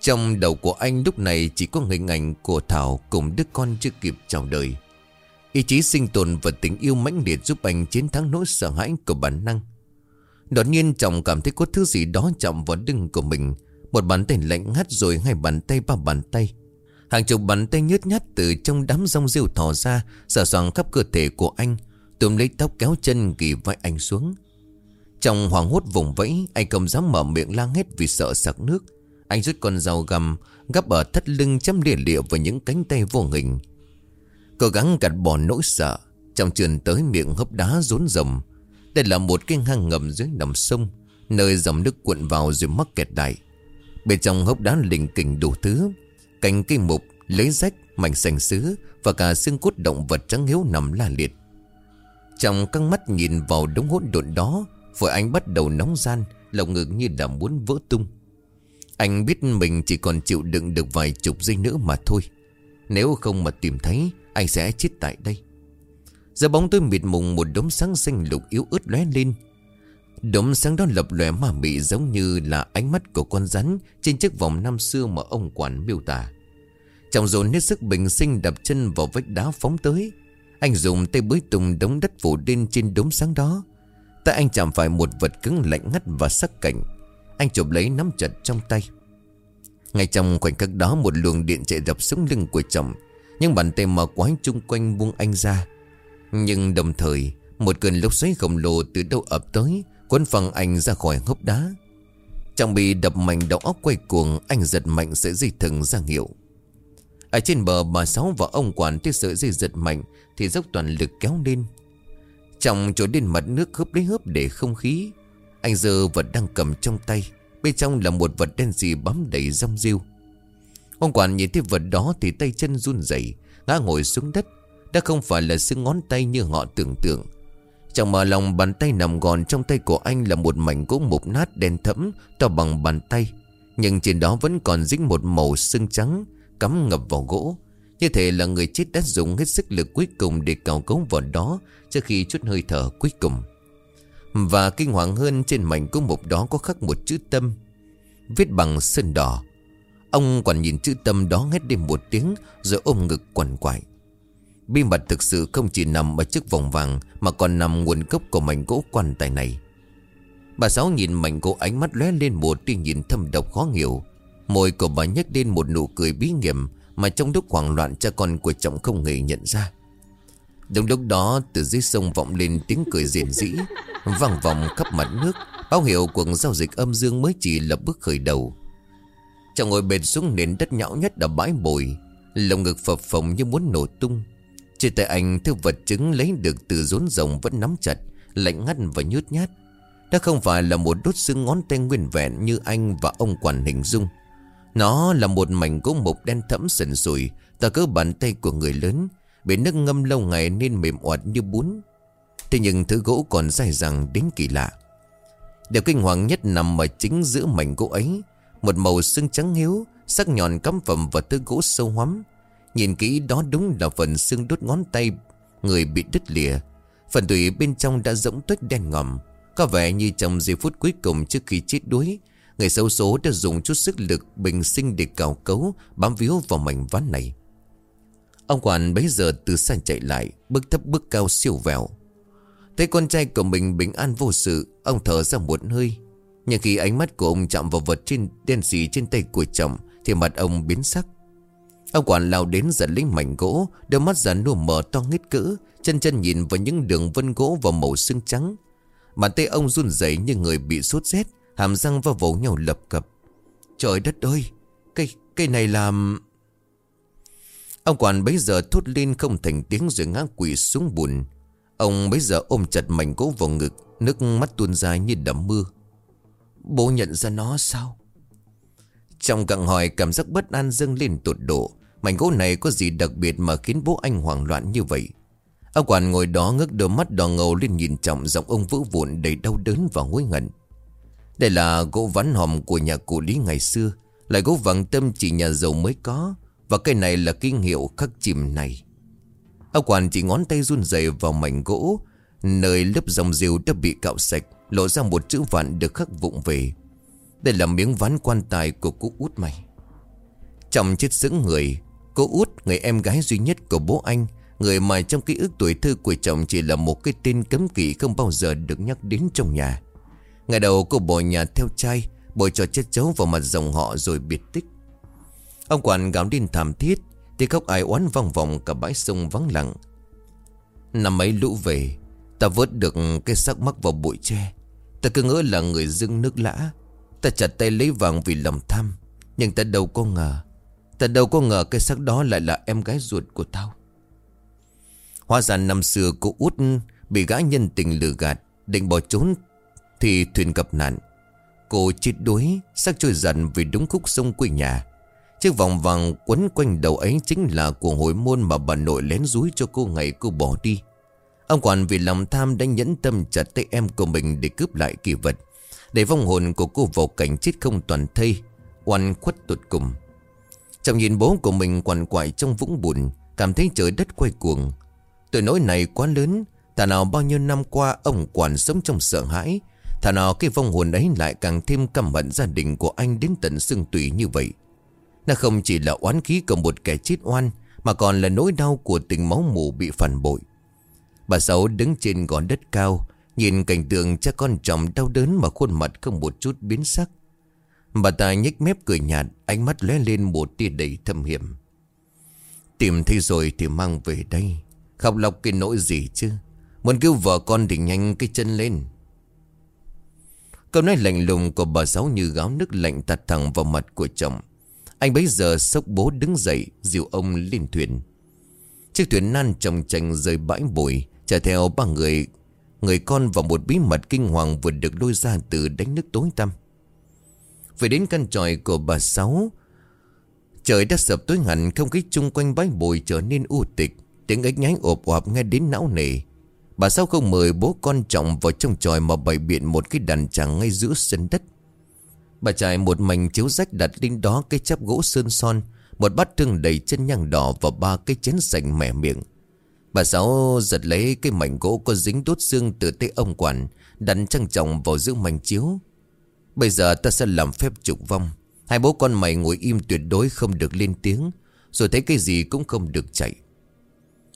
trong đầu của anh lúc này chỉ có hình ảnh của Thảo cùng đứa con chưa kịp chào đời. Ý chí sinh tồn và tình yêu mãnh liệt giúp anh chiến thắng nỗi sợ hãi của bản năng. Đột nhiên chồng cảm thấy có thứ gì đó chạm vào lưng của mình. Một bàn tay lạnh ngắt rồi hai bàn tay ba bàn tay. Hàng chục bắn tay nhớt nhát từ trong đám rong rêu thò ra, sờ soạn khắp cơ thể của anh, Tùm lấy tóc kéo chân ghi vai anh xuống. Trong hoàng hốt vùng vẫy, anh không dám mở miệng la hét vì sợ sặc nước. Anh rút con dao gầm Gắp ở thắt lưng chấm lìa lịa vào những cánh tay vô hình Cố gắng gạt bỏ nỗi sợ Trong trường tới miệng hốc đá rốn rồng Đây là một cái hang ngầm dưới nằm sông Nơi dòng nước cuộn vào rồi mắc kẹt đại Bên trong hốc đá lình kình đủ thứ Cành cây mục, lấy rách, mảnh sành sứ Và cả xương cốt động vật trắng hiếu nằm la liệt. Trong căng mắt nhìn vào đống hỗn độn đó Vội anh bắt đầu nóng gian Lồng ngực như là muốn vỡ tung. Anh biết mình chỉ còn chịu đựng được vài chục giây nữa mà thôi. Nếu không mà tìm thấy Anh sẽ chết tại đây. Giờ bóng tôi mịt mùng một đống sáng xanh lục yếu ớt lóe lên Đống sáng đó lập lòe mà mị giống như là ánh mắt của con rắn Trên chiếc vòng năm xưa mà ông quản miêu tả. Trọng dồn hết sức bình sinh đập chân vào vách đá phóng tới. Anh dùng tay bới tùng đống đất phủ lên trên đống sáng đó. Tại anh chạm phải một vật cứng lạnh ngắt và sắc cạnh. Anh chụp lấy nắm chặt trong tay. Ngay trong khoảnh khắc đó, Một luồng điện chạy dập xuống lưng của chồng. Nhưng bàn tay mà quái chung quanh buông anh ra. Nhưng đồng thời, Một cơn lốc xoáy khổng lồ từ đâu ập tới Cuốn phăng anh ra khỏi hốc đá. Trong bị đập mạnh đầu óc quay cuồng, Anh giật mạnh sợi dây thừng ra hiệu. Ở trên bờ, bà Sáu và ông quản Tiếp sợi dây giật mạnh Thì dốc toàn lực kéo lên. Trong chỗ đến mặt nước hớp lấy hớp để không khí, anh giờ vật đang cầm trong tay. Bên trong là một vật đen gì bám đầy rong rêu. Ông quản nhìn thấy vật đó thì tay chân run rẩy, Ngã ngồi xuống đất. Đã không phải là xương ngón tay như họ tưởng tượng trong mở lòng bàn tay nằm gòn trong tay của anh là một mảnh gỗ mục nát đen thẫm, to bằng bàn tay. Nhưng trên đó vẫn còn dính một màu xương trắng, Cắm ngập vào gỗ. Như thể là người chết đã dùng hết sức lực cuối cùng để cào cấu vào đó, Trước khi chút hơi thở cuối cùng. Và kinh hoàng hơn, trên mảnh gỗ mục đó có khắc một chữ tâm, Viết bằng sơn đỏ. Ông còn nhìn chữ tâm đó hét đi một tiếng, Rồi ôm ngực quằn quại. Bí mật thực sự không chỉ nằm ở chiếc vòng vàng, Mà còn nằm nguồn gốc của mảnh gỗ quan tài này. Bà Sáu nhìn mảnh gỗ ánh mắt lóe lên một tia nhìn thâm độc khó hiểu. Môi của bà nhếch lên một nụ cười bí hiểm Mà trong lúc hoảng loạn, cha con của trọng không hề nhận ra. Đúng lúc đó, từ dưới sông vọng lên tiếng cười rền rĩ, Vang vọng khắp mặt nước. Báo hiệu cuộc giao dịch âm dương mới chỉ là bước khởi đầu. Chồng ngồi bệt xuống nền đất nhão nhất đã bãi bồi. Lồng ngực phập phồng như muốn nổ tung. Trên tay anh thứ vật chứng lấy được từ rốn rồng vẫn nắm chặt, Lạnh ngắt và nhút nhát. Đó không phải là một đốt xương ngón tay nguyên vẹn như anh và ông quản hình dung. Nó là một mảnh gỗ mục đen thẫm sần sùi Tà cỡ bàn tay của người lớn, Bị nước ngâm lâu ngày nên mềm oạt như bún. Thế nhưng thứ gỗ còn dài dẳng đến kỳ lạ. Điều kinh hoàng nhất nằm ở chính giữa mảnh gỗ ấy, Một màu xương trắng hiếu, Sắc nhọn cắm phẩm vào thứ gỗ sâu hoắm. Nhìn kỹ đó đúng là phần xương đốt ngón tay Người bị đứt lìa. Phần tủy bên trong đã rỗng tuếch đen ngòm. Có vẻ như trong giây phút cuối cùng trước khi chết đuối, Người xấu số đã dùng chút sức lực bình sinh để cào cấu, Bám víu vào mảnh ván này. Ông quản bấy giờ từ xa chạy lại, Bước thấp bước cao siêu vẹo. Thấy con trai của mình bình an vô sự, Ông thở ra một hơi. Nhưng khi ánh mắt của ông chạm vào vật trên đen xì trên tay của chồng, Thì mặt ông biến sắc. Ông quản lao đến giật lấy mảnh gỗ Đôi mắt già nua mở to nghít cỡ Chân chân nhìn vào những đường vân gỗ và màu xương trắng. Bàn tay ông run rẩy như người bị sốt rét Hàm răng và vỗ nhau lập cập. Trời đất ơi Cây, cây này làm Ông quản bấy giờ thốt lên không thành tiếng rồi ngã quỷ xuống bùn. Ông bấy giờ ôm chặt mảnh gỗ vào ngực Nước mắt tuôn ra như đầm mưa. Bố nhận ra nó sao? Trong cặng hỏi cảm giác bất an dâng lên tột độ. Mảnh gỗ này có gì đặc biệt mà khiến bố anh hoảng loạn như vậy? Ông quản ngồi đó ngước đôi mắt đỏ ngầu lên nhìn trọng Giọng ông vữ vụn đầy đau đớn và hối hận. Đây là gỗ ván hòm của nhà cụ Lý ngày xưa, Là gỗ vàng tâm chỉ nhà giàu mới có, Và cây này là kinh hiệu khắc chìm này. Ông quản chỉ ngón tay run rẩy vào mảnh gỗ, Nơi lớp dòng rìu đã bị cạo sạch, Lộ ra một chữ vạn được khắc vụng về. Đây là miếng ván quan tài của cụ út mày. Trọng chết sững người Cô út, người em gái duy nhất của bố anh, Người mà trong ký ức tuổi thơ của chồng Chỉ là một cái tên cấm kỵ không bao giờ được nhắc đến trong nhà. Ngày đầu cô bỏ nhà theo trai Bồi cho chết chấu vào mặt dòng họ rồi biệt tích. Ông quản gào lên thảm thiết thì khóc ai oán vòng vòng cả bãi sông vắng lặng. Năm ấy lũ về, Ta vớt được cái xác mắc vào bụi tre. Ta cứ ngỡ là người dưng nước lã. Ta chặt tay lấy vàng vì lòng tham, Nhưng ta đâu có ngờ Ta đâu có ngờ cái xác đó lại là em gái ruột của tao Hóa ra năm xưa cô út Bị gã nhân tình lừa gạt Định bỏ trốn Thì thuyền gặp nạn Cô chết đuối xác trôi dần vì đúng khúc sông quê nhà Chiếc vòng vàng quấn quanh đầu ấy chính là của hồi môn mà bà nội lén rúi cho cô ngày cô bỏ đi. Ông quản vì lòng tham đã nhẫn tâm chặt tay em của mình để cướp lại kỳ vật. Để vong hồn của cô vào cảnh chết không toàn thây, oan khuất tụt cùng. Chồng nhìn bố của mình quằn quại trong vũng bùn, cảm thấy trời đất quay cuồng. Tội nỗi này quá lớn, thà nào bao nhiêu năm qua ông quản sống trong sợ hãi, thà nào cái vong hồn ấy lại càng thêm căm hận gia đình của anh đến tận xương tủy như vậy. Nó không chỉ là oán khí của một kẻ chết oan Mà còn là nỗi đau của tình máu mù bị phản bội Bà Sáu đứng trên gòn đất cao Nhìn cảnh tượng cha con chồng đau đớn Mà khuôn mặt không một chút biến sắc Bà ta nhếch mép cười nhạt, Ánh mắt lóe lên một tia đầy thâm hiểm. Tìm thấy rồi thì mang về đây. Khóc lọc cái nỗi gì chứ? Muốn cứu vợ con thì nhanh cái chân lên. Câu nói lạnh lùng của bà giáo như gáo nước lạnh tạt thẳng vào mặt của chồng. Anh bấy giờ sốc bố đứng dậy, Dìu ông lên thuyền. Chiếc thuyền nan trồng chành rời bãi bụi Chở theo ba người Người con và một bí mật kinh hoàng Vừa được lôi ra từ đánh nước tối tăm. Về đến căn tròi của bà Sáu, Trời đã sập tối hẳn, Không khí chung quanh bãi bồi trở nên u tịch. Tiếng ếch nhái ộp ộp nghe đến não nề. Bà Sáu không mời bố con trọng vào trong tròi Mà bày biện một cái đàn tràng ngay giữa sân đất. Bà trải một mảnh chiếu rách đặt lên đó cái chắp gỗ sơn son, Một bát trưng đầy chân nhang đỏ và ba cái chén sành mẻ miệng. Bà Sáu giật lấy cái mảnh gỗ có dính đốt xương từ tay ông quản Đắn trăng trọng vào giữa mảnh chiếu. Bây giờ ta sẽ làm phép trục vong. Hai bố con mày ngồi im tuyệt đối không được lên tiếng, Rồi thấy cái gì cũng không được chạy.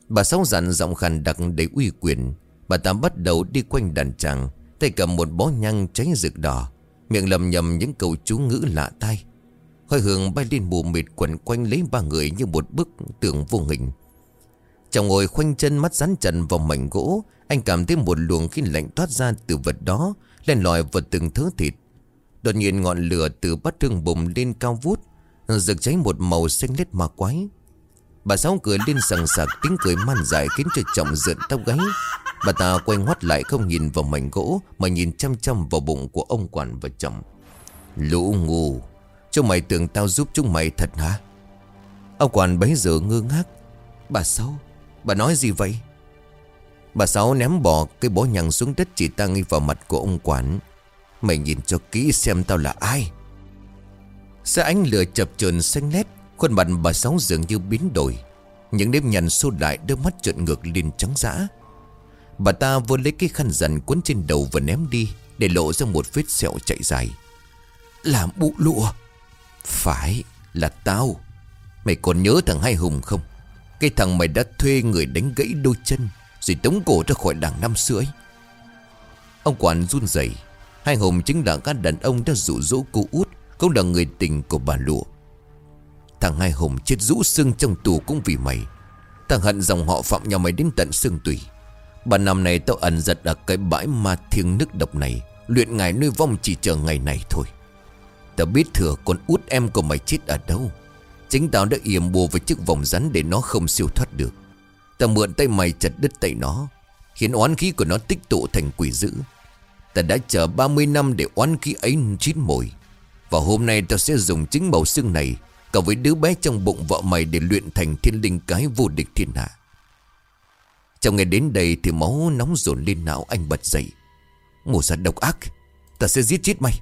Bà Sáu dặn giọng khàn đặc để uy quyền. Bà ta bắt đầu đi quanh đàn tràng Tay cầm một bó nhang cháy rực đỏ, Miệng lầm nhầm những câu chú ngữ lạ tai. Khói hương bay lên mù mịt quẩn quanh lấy ba người như một bức tượng vô hình. Chồng ngồi khoanh chân mắt rắn trần vào mảnh gỗ, Anh cảm thấy một luồng khí lạnh thoát ra từ vật đó Lên lòi vào từng thứ thịt. Đột nhiên ngọn lửa từ bát thương bùng lên cao vút, Rực cháy một màu xanh lết ma quái. Bà Sáu cười lên sằng sạc, tiếng cười man dại khiến cho trọng rợn tóc gáy. Bà ta quay ngoắt lại không nhìn vào mảnh gỗ, Mà nhìn chăm chăm vào bụng của ông quản và chồng. Lũ ngu, Chúng mày tưởng tao giúp chúng mày thật hả? Ông quản bấy giờ ngơ ngác. Bà Sáu, Bà nói gì vậy? Bà Sáu ném bỏ cái bó nhằng xuống đất chỉ ta ngay vào mặt của ông quản. Mày nhìn cho kỹ xem tao là ai. Xe ánh lửa chập chờn xanh lét, Khuôn mặt bà Sáu dường như biến đổi. Những nếp nhằn xô lại, đôi mắt trợn ngược lên trắng dã. Bà ta vừa lấy cái khăn rằn cuốn trên đầu và ném đi, Để lộ ra một vết sẹo chạy dài. Làm bụ lụa. Phải, là tao. Mày còn nhớ thằng Hai Hùng không? Cái thằng mày đã thuê người đánh gãy đôi chân, Rồi tống cổ ra khỏi đảng năm xưa ấy. Ông quản run rẩy. Hai Hùng chính là các đàn ông đã dụ dỗ cô út, Cũng là người tình của bà lụa. Thằng Hai Hùng chết rũ xương trong tù cũng vì mày. Thằng hận dòng họ phạm nhà mày đến tận xương tùy Bà năm này tao ẩn giật ở cái bãi ma thiêng nước độc này, Luyện ngài nuôi vong chỉ chờ ngày này thôi. Tao biết thừa con út em của mày chết ở đâu. Chính tao đã yểm bùa với chiếc vòng rắn để nó không siêu thoát được. Tao mượn tay mày chặt đứt tay nó, Khiến oán khí của nó tích tụ thành quỷ dữ. Ta đã chờ 30 năm để oán khí ấy chín mồi Và hôm nay ta sẽ dùng chính màu xương này Cộng với đứa bé trong bụng vợ mày để luyện thành thiên linh cái vô địch thiên hạ. Trong ngày đến đây thì máu nóng dồn lên não anh bật dậy. Mùa ra độc ác, Ta sẽ giết chết mày.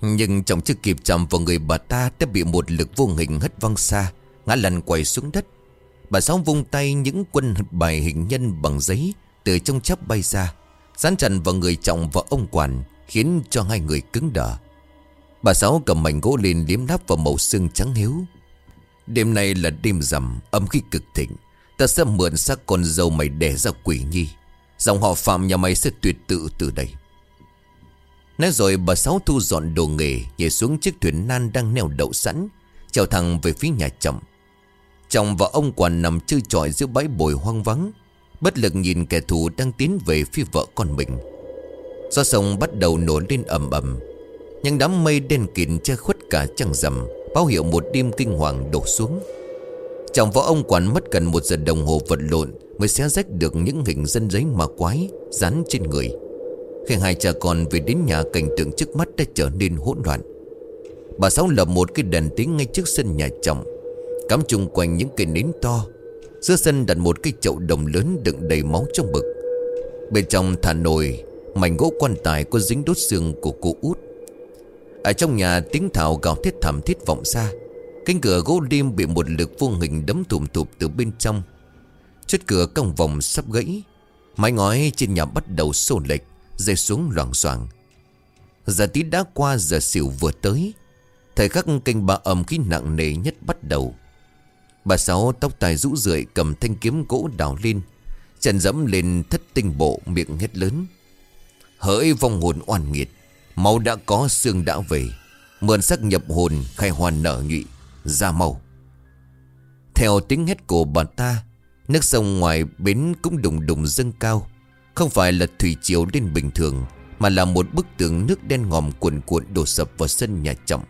Nhưng chồng chưa kịp chạm vào người bà ta Đã bị một lực vô hình hất văng xa, Ngã lăn quay xuống đất. Bà Sáu vung tay những quân bài hình nhân bằng giấy Từ trong chắp bay ra. Dán chặt vào người chồng và ông quản, Khiến cho hai người cứng đờ. Bà Sáu cầm mảnh gỗ lên liếm nắp vào màu xương trắng hiếu. Đêm nay là đêm rằm, Âm khí cực thịnh. Ta sẽ mượn xác con dâu mày đẻ ra quỷ nhi. Dòng họ phạm nhà mày sẽ tuyệt tự từ đây. Nói rồi, bà Sáu thu dọn đồ nghề, Nhảy xuống chiếc thuyền nan đang neo đậu sẵn Chào thẳng về phía nhà chồng Chồng và ông quản nằm chơi trọi giữa bãi bồi hoang vắng. Bất lực nhìn kẻ thù đang tiến về phía vợ con mình. Gió sông bắt đầu nổ lên ầm ầm. Những đám mây đen kịt che khuất cả trăng rằm, Báo hiệu một đêm kinh hoàng đổ xuống. Chồng võ ông quản mất gần một giờ đồng hồ vật lộn Mới xé rách được những hình dân giấy mà quái Dán trên người. Khi hai cha con về đến nhà, cảnh tượng trước mắt đã trở nên hỗn loạn. Bà Sáu lập một cái đèn tính ngay trước sân nhà chồng Cắm chung quanh những cây nến to Giữa sân đặt một cái chậu đồng lớn đựng đầy máu trong bực. Bên trong thả nồi, Mảnh gỗ quan tài có dính đốt xương của cô út. Ở trong nhà, tiếng thảo gào thiết thảm thiết vọng xa Cánh cửa gỗ lim bị một lực vô hình đấm thùm thụp từ bên trong. Chất cửa cong vòng sắp gãy. Mái ngói trên nhà bắt đầu xô lệch, Rơi xuống loảng xoảng. Giờ tí đã qua, giờ xỉu vừa tới. Thời khắc kênh bà ẩm khí nặng nề nhất bắt đầu. Bà Sáu tóc tài rũ rượi cầm thanh kiếm gỗ đào lên Chân dẫm lên thất tinh bộ miệng hét lớn. Hỡi vong hồn oan nghiệt, Máu đã có, xương đã về. Mượn sắc nhập hồn khai hoàn nở nhụy, Ra màu Theo tiếng hét của bà ta, Nước sông ngoài bến cũng đùng đùng dâng cao. Không phải là thủy chiều lên bình thường, Mà là một bức tường nước đen ngòm cuộn cuộn đổ sập vào sân nhà trọng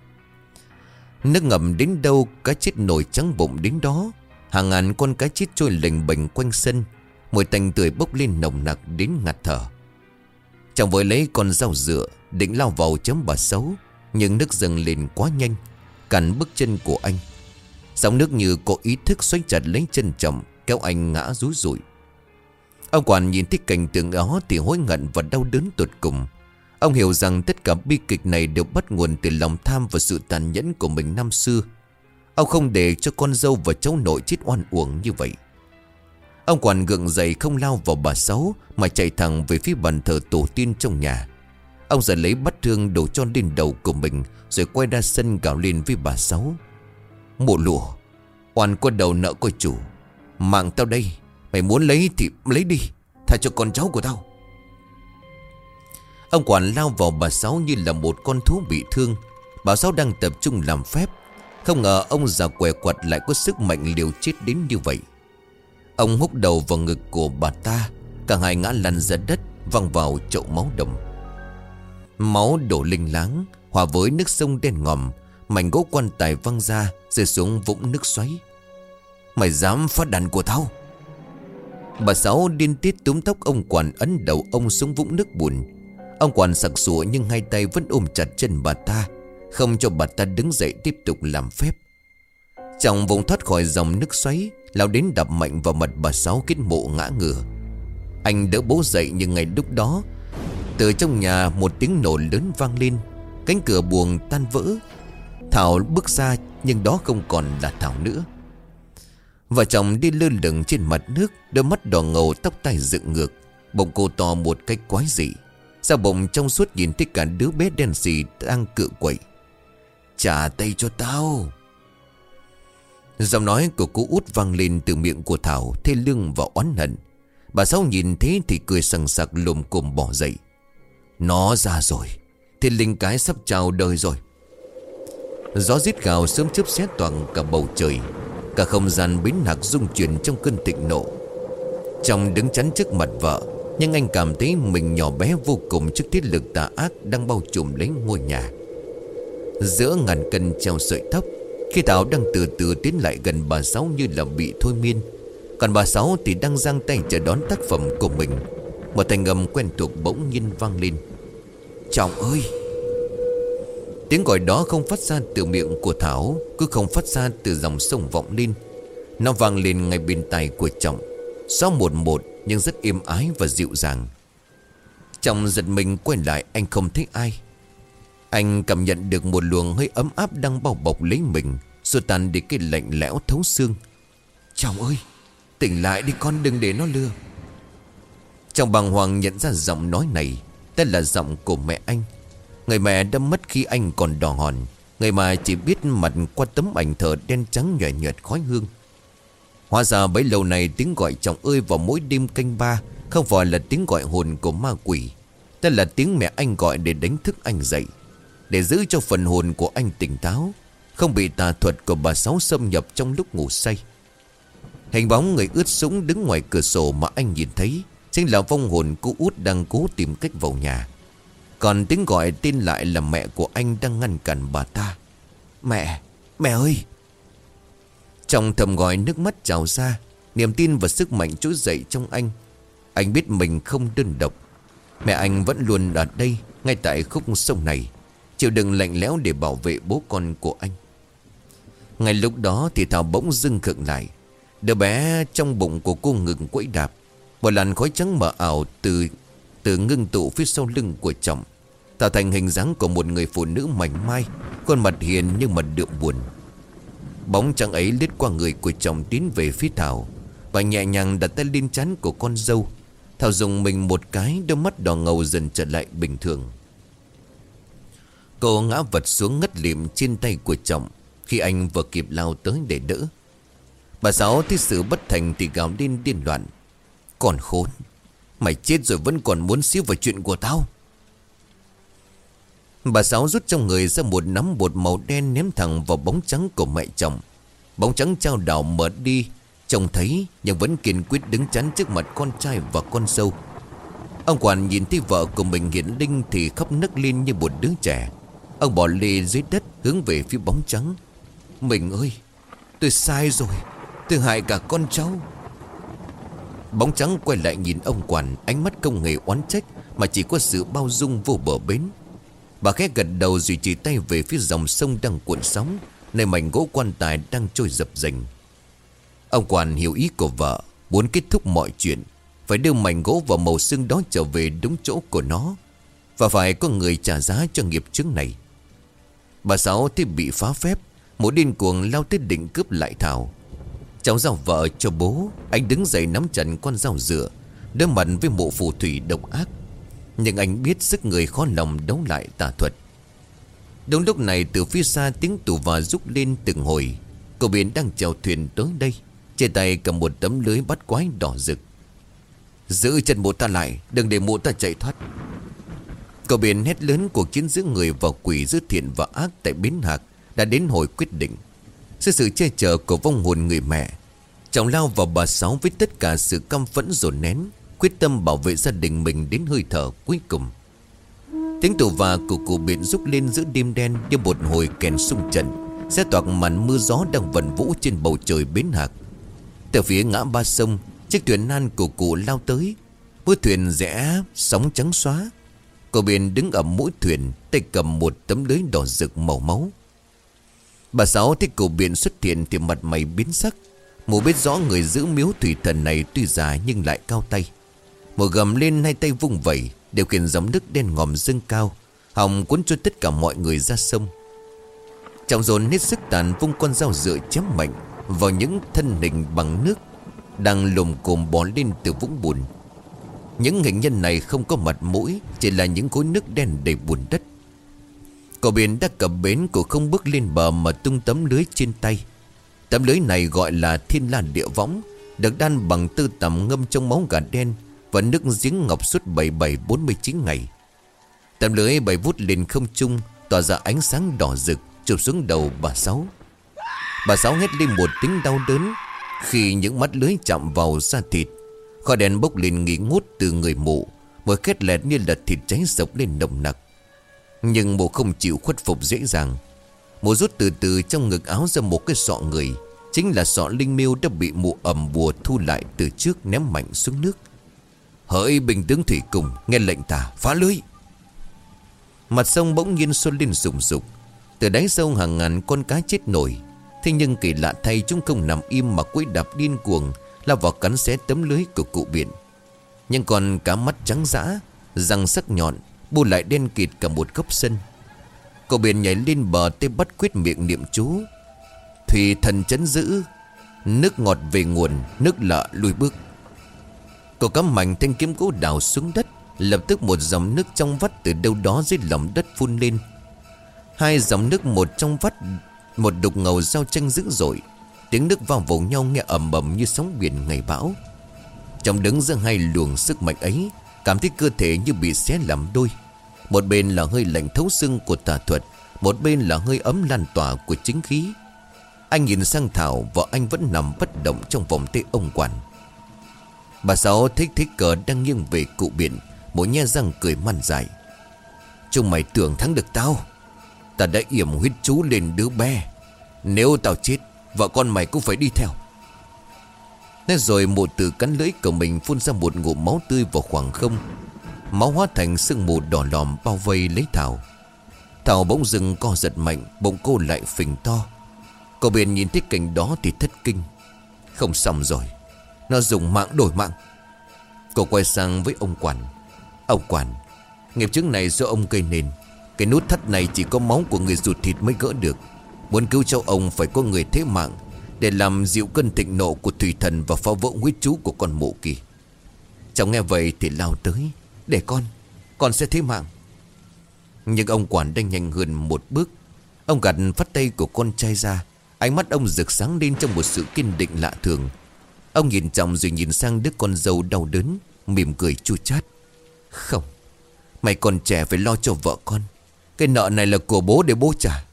Nước ngầm đến đâu, cá chết nổi trắng bụng đến đó. Hàng ngàn con cá chết trôi lềnh bềnh quanh sân. Mùi tanh tươi bốc lên nồng nặc đến ngạt thở. Chồng vội lấy con dao dựa, Định lao vào chấm bà xấu Nhưng nước dâng lên quá nhanh Cắn bước chân của anh. Sóng nước như có ý thức xoay chặt lấy chân chồng Kéo anh ngã rúi rụi. Ông quản nhìn thấy cảnh tượng đó Thì hối ngận và đau đớn tột cùng. Ông hiểu rằng tất cả bi kịch này Đều bắt nguồn từ lòng tham và sự tàn nhẫn của mình năm xưa. Ông không để cho con dâu và cháu nội chết oan uổng như vậy. Ông quản gượng dậy không lao vào bà Sáu Mà chạy thẳng về phía bàn thờ tổ tiên trong nhà. Ông giật lấy bắt thương đổ cho lên đầu của mình, Rồi quay ra sân gào lên với bà Sáu. Mụ lụa, Oan có đầu nợ coi chủ. Mạng tao đây, Mày muốn lấy thì lấy đi, Tha cho con cháu của tao. Ông quản lao vào bà Sáu như là một con thú bị thương. Bà Sáu đang tập trung làm phép. Không ngờ ông già què quặt lại có sức mạnh liều chết đến như vậy. Ông húc đầu vào ngực của bà ta, Cả hai ngã lăn ra đất, Văng vào chậu máu đồng Máu đổ linh láng, Hòa với nước sông đen ngòm, Mảnh gỗ quan tài văng ra, Rơi xuống vũng nước xoáy. Mày dám phát đàn của tao? Bà Sáu điên tiết túm tóc ông quản ấn đầu ông xuống vũng nước bùn. Ông quản sặc sụa nhưng hai tay vẫn ôm chặt chân bà ta, Không cho bà ta đứng dậy tiếp tục làm phép. Trong vùng thoát khỏi dòng nước xoáy Lao đến đập mạnh vào mặt bà Sáu kết mộ ngã ngửa. Anh đỡ bố dậy nhưng ngay lúc đó, Từ trong nhà một tiếng nổ lớn vang lên, Cánh cửa buồng tan vỡ. Thảo bước ra nhưng đó không còn là Thảo nữa. Vợ chồng đi lơ lửng trên mặt nước, Đôi mắt đỏ ngầu, tóc tai dựng ngược bỗng cô to một cách quái dị. Sao bụng trong suốt nhìn thấy cả đứa bé đen xì đang cự quậy? Trả tay cho tao. Giọng nói của cô út vang lên từ miệng của Thảo, Thê lương và oán hận. Bà Sáu nhìn thế thì cười sằng sặc lùm cùm bỏ dậy. Nó ra rồi. Thiên linh cái sắp chào đời rồi. Gió rít gào sớm chớp xét toàn cả bầu trời. Cả không gian biến hạc rung chuyển trong cơn thịnh nộ. Trong đứng chắn trước mặt vợ nhưng anh cảm thấy mình nhỏ bé vô cùng Trước thiết lực tà ác đang bao trùm lấy ngôi nhà. Giữa ngàn cân treo sợi tóc, Khi Thảo đang từ từ tiến lại gần bà Sáu như là bị thôi miên. Còn bà Sáu thì đang giang tay chờ đón tác phẩm của mình, Một thành ngầm quen thuộc bỗng nhiên vang lên. Chồng ơi! Tiếng gọi đó không phát ra từ miệng của Thảo, Cứ không phát ra từ dòng sông vọng lên. Nó vang lên ngay bên tai của chồng Gió một một nhưng rất êm ái và dịu dàng. Chồng giật mình quay lại, anh không thấy ai. Anh cảm nhận được một luồng hơi ấm áp đang bao bọc lấy mình Rồi tan đi cái lạnh lẽo thấu xương. Chồng ơi, Tỉnh lại đi con, đừng để nó lừa. Trong bàng hoàng nhận ra giọng nói này, Tên là giọng của mẹ anh. Người mẹ đã mất khi anh còn đỏ hòn. Người mà chỉ biết mặt qua tấm ảnh thờ đen trắng nhòe nhòe khói hương. Hóa ra bấy lâu này tiếng gọi chồng ơi vào mỗi đêm canh ba Không phải là tiếng gọi hồn của ma quỷ Đó là tiếng mẹ anh gọi để đánh thức anh dậy Để giữ cho phần hồn của anh tỉnh táo Không bị tà thuật của bà Sáu xâm nhập trong lúc ngủ say. Hình bóng người ướt sũng đứng ngoài cửa sổ mà anh nhìn thấy Chính là vong hồn cô út đang cố tìm cách vào nhà. Còn tiếng gọi tin lại là mẹ của anh đang ngăn cản bà ta. Mẹ, mẹ ơi trong thầm gọi nước mắt trào ra, Niềm tin và sức mạnh trỗi dậy trong anh. Anh biết mình không đơn độc. Mẹ anh vẫn luôn ở đây, Ngay tại khúc sông này. Chịu đựng lạnh lẽo để bảo vệ bố con của anh. Ngay lúc đó thì Thảo bỗng dưng khựng lại. Đứa bé trong bụng của cô ngừng quẫy đạp. Một làn khói trắng mờ ảo từ từ ngưng tụ phía sau lưng của chồng, Tạo thành hình dáng của một người phụ nữ mảnh mai. Khuôn mặt hiền nhưng mặt đượm buồn. Bóng trắng ấy lướt qua người của chồng tiến về phía Thảo Và nhẹ nhàng đặt tay lên chán của con dâu. Thảo dùng mình một cái, Đôi mắt đỏ ngầu dần trở lại bình thường. Cô ngã vật xuống ngất liệm trên tay của chồng Khi anh vừa kịp lao tới để đỡ. Bà Sáu thấy sự bất thành thì gào lên điên loạn. Còn khốn, Mày chết rồi vẫn còn muốn xíu vào chuyện của tao. Bà Sáu rút trong người ra một nắm bột màu đen ném thẳng vào bóng trắng của mẹ chồng. Bóng trắng trao đảo mở đi, chồng thấy nhưng vẫn kiên quyết đứng chắn trước mặt con trai và con sâu Ông quản nhìn thấy vợ của mình hiện linh thì khóc nức lên như một đứa trẻ. Ông bỏ lê dưới đất hướng về phía bóng trắng. Mình ơi, tôi sai rồi, tôi hại cả con cháu. Bóng trắng quay lại nhìn ông quản, ánh mắt không hề oán trách mà chỉ có sự bao dung vô bờ bến. Bà khẽ gật đầu rồi chỉ tay về phía dòng sông đang cuộn sóng, Nơi mảnh gỗ quan tài đang trôi dập dành. Ông quản hiểu ý của vợ, Muốn kết thúc mọi chuyện, Phải đưa mảnh gỗ và màu xương đó trở về đúng chỗ của nó, Và phải có người trả giá cho nghiệp chứng này. Bà Sáu thì bị phá phép, Một điên cuồng lao tới định cướp lại Thảo. Cháu giao vợ cho bố, Anh đứng dậy nắm chặt con dao dựa, Đối mặt với mộ phù thủy độc ác. Nhưng anh biết sức người khó lòng đấu lại tà thuật. Đúng lúc này, từ phía xa tiếng tù và rút lên từng hồi. Cậu biển đang chèo thuyền tới đây, Trên tay cầm một tấm lưới bắt quái đỏ rực. Giữ chân mụ ta lại, Đừng để mụ ta chạy thoát. Cậu biển hét lớn cuộc chiến giữa người và quỷ, Giữa thiện và ác tại Bến Hạc Đã đến hồi quyết định. Sự sự che chở của vong hồn người mẹ, Chồng lao vào bà Sáu với tất cả sự căm phẫn dồn nén Quyết tâm bảo vệ gia đình mình đến hơi thở cuối cùng. Tiếng tù và của cụ biển rúc lên giữa đêm đen Như một hồi kèn sung trận Xe toạc màn mưa gió đang vần vũ trên bầu trời bến hạc. Từ phía ngã ba sông, Chiếc thuyền nan của cụ lao tới. Mũi thuyền rẽ, sóng trắng xóa. Cô biển đứng ở mũi thuyền, Tay cầm một tấm lưới đỏ rực màu máu. Bà Sáu thấy cậu biển xuất hiện Thì mặt mày biến sắc. Mù biết rõ người giữ miếu thủy thần này Tuy già nhưng lại cao tay một gầm lên hai tay vung vẩy, Điều khiển dòng nước đen ngòm dâng cao hồng cuốn cho tất cả mọi người ra sông. Trọng dồn hết sức tàn vung con dao dựa chém mạnh Vào những thân hình bằng nước Đang lùm cồm bò lên từ vũng bùn. Những hình nhân này không có mặt mũi, Chỉ là những khối nước đen đầy bùn đất. Cậu biển đã cập bến của không bước lên bờ mà tung tấm lưới trên tay. Tấm lưới này gọi là thiên la địa võng, Được đan bằng tư tầm ngâm trong máu gà đen và nước giếng ngọc suốt 77-49 ngày. Tấm lưới bảy vút lên không trung, Tỏa ra ánh sáng đỏ rực, Chụp xuống đầu bà Sáu. Bà Sáu hét lên một tiếng đau đớn Khi những mắt lưới chạm vào da thịt. Khói đèn bốc lên nghỉ ngút từ người mụ, Mùi khét lẹt như là thịt cháy sộc lên nồng nặc. Nhưng mụ không chịu khuất phục dễ dàng. Mụ rút từ từ trong ngực áo ra một cái sọ người, Chính là sọ linh miêu đã bị mụ ẩm bùa thu lại từ trước ném mạnh xuống nước. Hỡi bình tướng thủy cùng, Nghe lệnh ta, phá lưới. Mặt sông bỗng nhiên xuân lên rụng rục. Từ đáy sông hàng ngàn con cá chết nổi. Thế nhưng kỳ lạ thay chúng không nằm im mà quấy đạp điên cuồng, Lao vào cắn xé tấm lưới của cụ biển Nhưng còn cá mắt trắng dã, Răng sắc nhọn, Bu lại đen kịt cả một góc sân. Cậu biển nhảy lên bờ tê bắt quyết miệng niệm chú. Thủy thần chấn giữ, Nước ngọt về nguồn, Nước lợ lùi bước. Cậu cắm mạnh thanh kiếm gỗ đào xuống đất, Lập tức một dòng nước trong vắt Từ đâu đó dưới lòng đất phun lên. Hai dòng nước một trong vắt, Một đục ngầu giao tranh dữ dội. Tiếng nước vào vỗ nhau nghe ầm ầm như sóng biển ngày bão. Trong đứng giữa hai luồng sức mạnh ấy, Cảm thấy cơ thể như bị xé làm đôi. Một bên là hơi lạnh thấu xương của tà thuật, Một bên là hơi ấm lan tỏa của chính khí. Anh nhìn sang Thảo, Vợ anh vẫn nằm bất động trong vòng tay ông quản. Bà Sáu thích thích cờ đang nghiêng về cụ biển Mỗi nhe răng cười man dài Chúng mày tưởng thắng được tao. Ta đã yểm huyết chú lên đứa bé. Nếu tao chết, Vợ con mày cũng phải đi theo. Nói rồi một từ cắn lưỡi của mình Phun ra một ngụm máu tươi vào khoảng không. Máu hóa thành sương mù đỏ lòm Bao vây lấy Thảo. Thảo bỗng dừng co giật mạnh Bỗng cô lại phình to. Cô biển nhìn thấy cảnh đó thì thất kinh. Không xong rồi. Nó dùng mạng đổi mạng. Cậu quay sang với ông quản. Ông quản, Nghiệp chứng này do ông gây nên. Cái nút thắt này chỉ có máu của người ruột thịt mới gỡ được. Muốn cứu cho ông phải có người thế mạng Để làm dịu cơn thịnh nộ của thủy thần Và phá vỡ huyết chú của con mộ kỳ. Cháu nghe vậy thì lao tới. Để con Con sẽ thế mạng. Nhưng ông quản đang nhanh hơn một bước. Ông gạt phát tay của con trai ra. Ánh mắt ông rực sáng lên trong một sự kiên định lạ thường. Ông nhìn chồng rồi nhìn sang đứa con dâu đau đớn, Mỉm cười chua chát. Không, Mày còn trẻ phải lo cho vợ con. Cái nợ này là của bố để bố trả.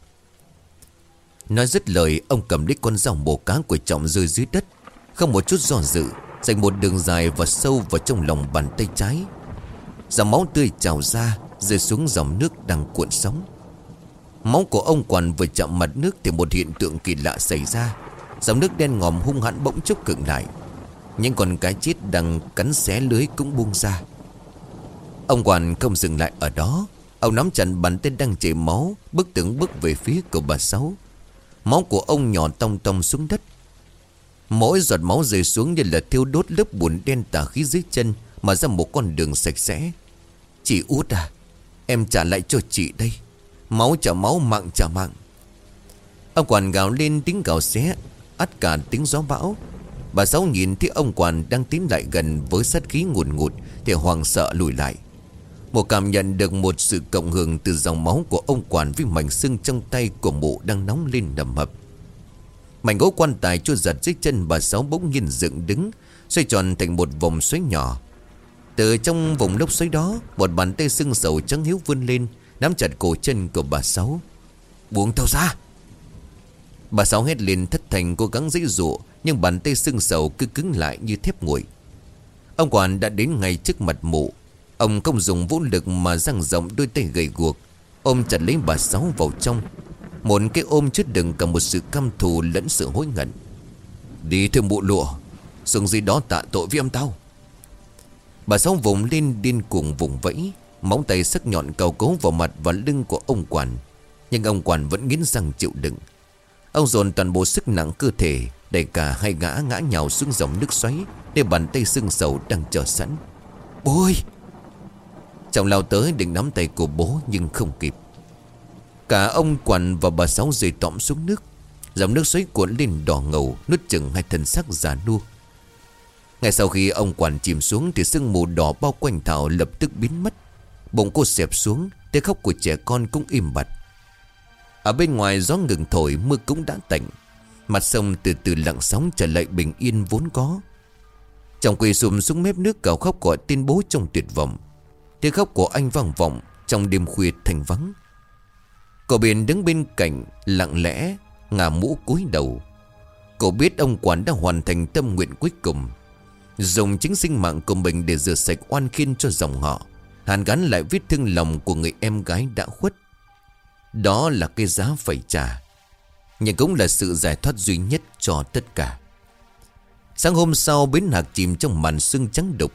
Nói dứt lời, Ông cầm lấy con dòng bồ cá của trọng rơi dưới đất. Không một chút do dự, Dành một đường dài và sâu vào trong lòng bàn tay trái. Dòng máu tươi trào ra, Rơi xuống dòng nước đang cuộn sóng. Máu của ông quản vừa chạm mặt nước Thì một hiện tượng kỳ lạ xảy ra. Dòng nước đen ngòm hung hãn bỗng chốc cựng lại. Những con cá chết đang cắn xé lưới cũng buông ra. Ông quản không dừng lại ở đó. Ông nắm chặt bàn tay đang chảy máu, Bước từng bước về phía của bà Sáu. Máu của ông nhỏ tông tông xuống đất. Mỗi giọt máu rơi xuống như là thiêu đốt lớp bùn đen tà khí dưới chân Mà ra một con đường sạch sẽ. Chị út à Em trả lại cho chị đây. Máu trả máu, mạng trả mạng. Ông quản gào lên tiếng gào xé ắt cả tiếng gió bão. Bà Sáu nhìn thấy ông Quản đang tiến lại gần với sát khí ngùn ngụt, Thì hoàng sợ lùi lại. Mụ cảm nhận được một sự cộng hưởng từ dòng máu của ông Quản Với mảnh xương trong tay của mụ đang nóng lên đầm hập. Mảnh gỗ quan tài chua giật dưới chân bà Sáu bỗng nhiên dựng đứng, Xoay tròn thành một vòng xoáy nhỏ. Từ trong vùng lốc xoáy đó, Một bàn tay sưng sầu trắng hiếu vươn lên, Nắm chặt cổ chân của bà Sáu. Buông tao ra! Bà Sáu hét lên thất thành cố gắng dãy dụ Nhưng bàn tay sưng sầu cứ cứng lại như thép nguội. Ông quản đã đến ngay trước mặt mụ. Ông không dùng vũ lực mà răng rộng đôi tay gầy guộc. Ôm chặt lấy bà Sáu vào trong. Một cái ôm chứa đựng cả một sự căm thù lẫn sự hối ngận Đi theo mụ lụa Xuống gì đó tạ tội với ông tao. Bà Sáu vùng lên điên cuồng vùng vẫy, Móng tay sắc nhọn cầu cấu vào mặt và lưng của ông quản. Nhưng ông quản vẫn nghiến răng chịu đựng. Ông dồn toàn bộ sức nặng cơ thể, Đẩy cả hai gã ngã nhào xuống dòng nước xoáy Để bàn tay sưng sầu đang chờ sẵn. Bố ơi Chồng lao tới định nắm tay của bố Nhưng không kịp. Cả ông quằn và bà Sáu rơi tõm xuống nước. Dòng nước xoáy cuộn lên đỏ ngầu, Nuốt chừng hai thân xác già nua. Ngay sau khi ông quằn chìm xuống Thì sương mù đỏ bao quanh Thảo lập tức biến mất. Bụng cô xẹp xuống, Tiếng khóc của trẻ con cũng im bặt. Ở bên ngoài gió ngừng thổi, Mưa cũng đã tạnh. Mặt sông từ từ lặng sóng trở lại bình yên vốn có. Chồng quỳ sùm xuống mép nước gào khóc gọi tên bố trong tuyệt vọng. Tiếng khóc của anh vang vọng Trong đêm khuya thành vắng. Cậu biển đứng bên cạnh, Lặng lẽ, Ngả mũ cúi đầu. Cậu biết ông quản đã hoàn thành tâm nguyện cuối cùng. Dùng chính sinh mạng của mình Để rửa sạch oan khiên cho dòng họ. Hàn gắn lại vết thương lòng của người em gái đã khuất. Đó là cái giá phải trả. Nhưng cũng là sự giải thoát duy nhất cho tất cả. Sáng hôm sau, bến hạc chìm trong màn sương trắng đục.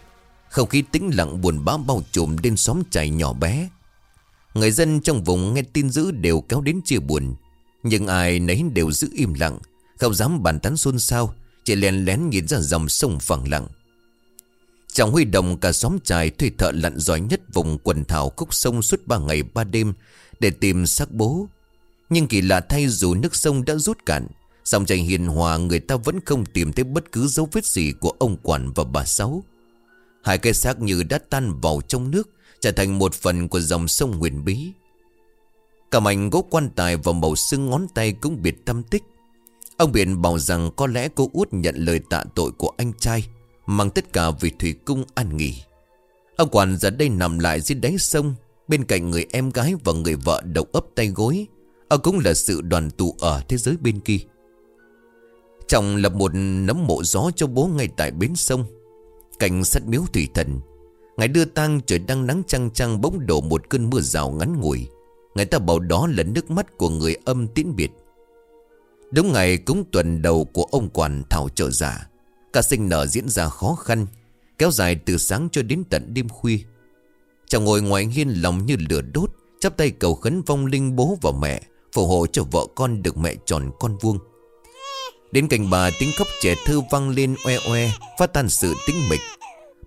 Không khí tĩnh lặng buồn bã bao trùm lên xóm trại nhỏ bé. Người dân trong vùng nghe tin dữ đều kéo đến chia buồn. Nhưng ai nấy đều giữ im lặng, Không dám bàn tán xôn xao, Chỉ lén lén nhìn ra dòng sông phẳng lặng. Chàng huy động cả xóm trài thuê thợ lặn giỏi nhất vùng quần thảo khúc sông suốt ba ngày ba đêm để tìm xác bố. Nhưng kỳ lạ thay dù nước sông đã rút cạn, dòng chảy hiền hòa người ta vẫn không tìm thấy bất cứ dấu vết gì của ông quản và bà Sáu. Hai cái xác như đã tan vào trong nước, trở thành một phần của dòng sông huyền bí. Cả mảnh gỗ quan tài và màu xương ngón tay cũng biệt tâm tích. Ông Biển bảo rằng có lẽ cô út nhận lời tạ tội của anh trai Mang tất cả về Thủy Cung an nghỉ. Ông quản giờ đây nằm lại dưới đáy sông, Bên cạnh người em gái và người vợ đầu ấp tay gối. Ông cũng là sự đoàn tụ ở thế giới bên kia. Chồng lập một nấm mộ gió cho bố ngay tại bến sông. Cảnh sát miếu thủy thần Ngày đưa tang trời đang nắng trăng trăng bỗng đổ một cơn mưa rào ngắn ngủi. Người ta bảo đó là nước mắt của người âm tiễn biệt. Đúng ngày cúng tuần đầu của ông quản thảo trợ giả Cả sinh nở diễn ra khó khăn, Kéo dài từ sáng cho đến tận đêm khuya. Chàng ngồi ngoài hiên lòng như lửa đốt, chắp tay cầu khấn vong linh bố và mẹ, Phù hộ cho vợ con được mẹ tròn con vuông. Đến cạnh bà, tiếng khóc trẻ thơ vang lên oe oe, Phát tan sự tĩnh mịch.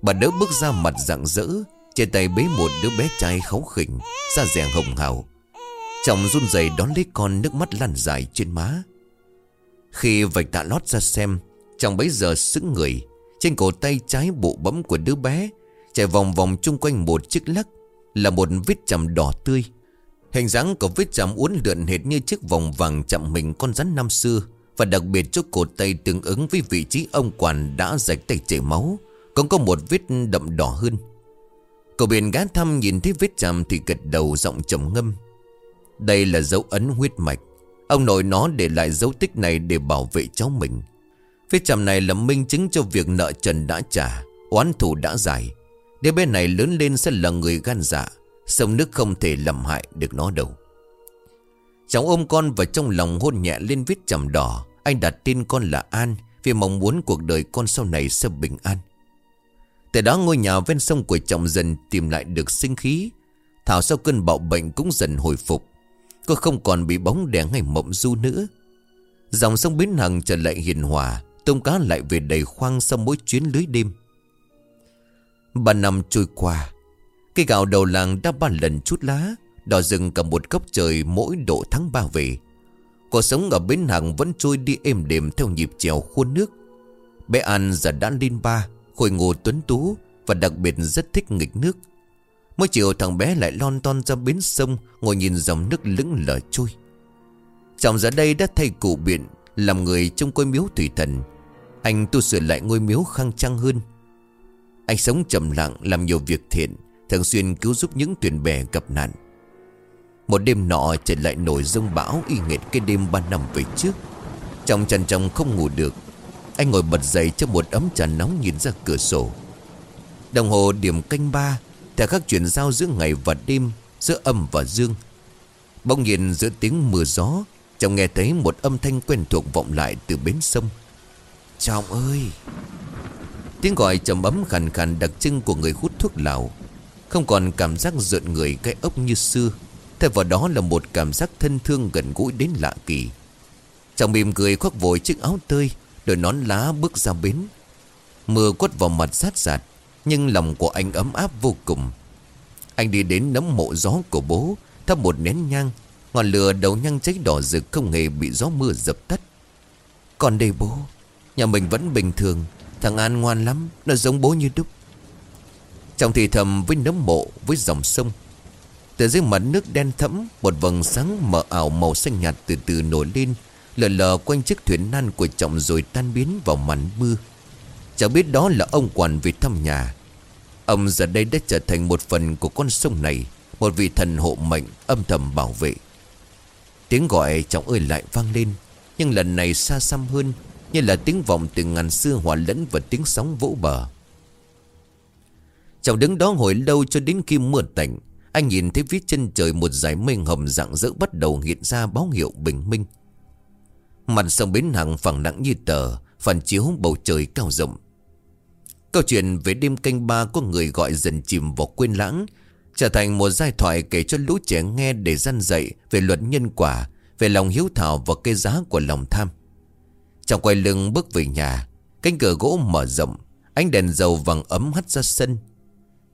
Bà đỡ bước ra mặt rạng rỡ Trên tay bế một đứa bé trai kháu khỉnh, Da rẻ hồng hào. Chồng run rẩy đón lấy con nước mắt lăn dài trên má. Khi vạch tạ lót ra xem Chàng bấy giờ sững người. Trên cổ tay trái bộ bấm của đứa bé, Chạy vòng vòng chung quanh một chiếc lắc, Là một vết chầm đỏ tươi. Hình dáng của vết chạm uốn lượn hệt như chiếc vòng vàng chạm mình con rắn năm xưa, Và đặc biệt chỗ cổ tay tương ứng với vị trí ông quản đã rạch tay chảy máu Còn có một vết đậm đỏ hơn. Cậu biển gã thăm nhìn thấy vết chạm thì gật đầu giọng trầm ngâm. Đây là dấu ấn huyết mạch. Ông nội nó để lại dấu tích này để bảo vệ cháu mình. Phía chầm này là minh chứng cho việc nợ trần đã trả, Oán thù đã giải. Đứa bé này lớn lên sẽ là người gan dạ Sông nước không thể làm hại được nó đâu. Cháu ôm con vào trong lòng hôn nhẹ lên vết chầm đỏ. Anh đặt tên con là An, Vì mong muốn cuộc đời con sau này sẽ bình an. Từ đó ngôi nhà ven sông của chồng dần tìm lại được sinh khí. Thảo sau cơn bạo bệnh cũng dần hồi phục. Cô không còn bị bóng đè hay mộng du nữa. Dòng sông Bến Hằng trở lại hiền hòa. Tôm cá lại về đầy khoang sau mỗi chuyến lưới đêm. Ba năm trôi qua, Cây gạo đầu làng đã ba lần chút lá, Đỏ rừng cả một góc trời mỗi độ tháng ba về. Cuộc sống ở bến hàng vẫn trôi đi êm đềm theo nhịp trèo khuôn nước. Bé An giờ đã lên ba, Khôi ngô tuấn tú Và đặc biệt rất thích nghịch nước. Mỗi chiều thằng bé lại lon ton ra bến sông, Ngồi nhìn dòng nước lững lờ trôi. Chồng giờ đây đã thay cụ biện, Làm người trong coi miếu thủy thần anh tu sửa lại ngôi miếu khang trang hơn. Anh sống trầm lặng, Làm nhiều việc thiện, Thường xuyên cứu giúp những thuyền bè gặp nạn. Một đêm nọ trời lại nổi rông bão Y nghệt cái đêm ba năm về trước. Trong chăn trong không ngủ được, Anh ngồi bật dậy cho một ấm trà nóng nhìn ra cửa sổ. Đồng hồ điểm canh ba Theo các chuyển giao giữa ngày và đêm, Giữa âm và dương. Bỗng nhiên giữa tiếng mưa gió Chồng nghe thấy một âm thanh quen thuộc vọng lại từ bến sông. Chồng ơi! Tiếng gọi trầm ấm khàn khàn đặc trưng của người hút thuốc lào. Không còn cảm giác rợn người cái ốc như xưa. Thay vào đó là một cảm giác thân thương gần gũi đến lạ kỳ. Chồng mỉm cười khoác vội chiếc áo tơi, Đội nón lá bước ra bến. Mưa quất vào mặt sát sạt, Nhưng lòng của anh ấm áp vô cùng. Anh đi đến nấm mộ gió của bố, Thắp một nén nhang. Ngọn lửa đầu nhang cháy đỏ rực không hề bị gió mưa dập tắt. Còn đây bố Nhà mình vẫn bình thường. Thằng An ngoan lắm, Nó giống bố như đúc Trong thì thầm với nấm mộ, Với dòng sông. Từ dưới mặt nước đen thẫm, Một vầng sáng mờ ảo màu xanh nhạt từ từ nổi lên, Lờ lờ quanh chiếc thuyền nan của trọng Rồi tan biến vào màn mưa. Chẳng biết đó là ông quản về thăm nhà. Ông giờ đây đã trở thành một phần của con sông này, Một vị thần hộ mệnh âm thầm bảo vệ. Tiếng gọi trọng ơi lại vang lên, Nhưng lần này xa xăm hơn như là tiếng vọng từ ngàn xưa hòa lẫn và tiếng sóng vỗ bờ. Chồng đứng đó hồi lâu cho đến khi mưa tạnh Anh nhìn thấy phía chân trời một dải mây hồng rạng rỡ bắt đầu hiện ra báo hiệu bình minh. Mặt sông bến hàng phẳng nặng như tờ Phản chiếu bầu trời cao rộng. Câu chuyện về đêm canh ba có người gọi dần chìm vào quên lãng Trở thành một giai thoại kể cho lũ trẻ nghe để gian dạy về luật nhân quả, về lòng hiếu thảo và cây giá của lòng tham. Trong quay lưng bước về nhà, cánh cửa gỗ mở rộng, ánh đèn dầu vàng ấm hắt ra sân.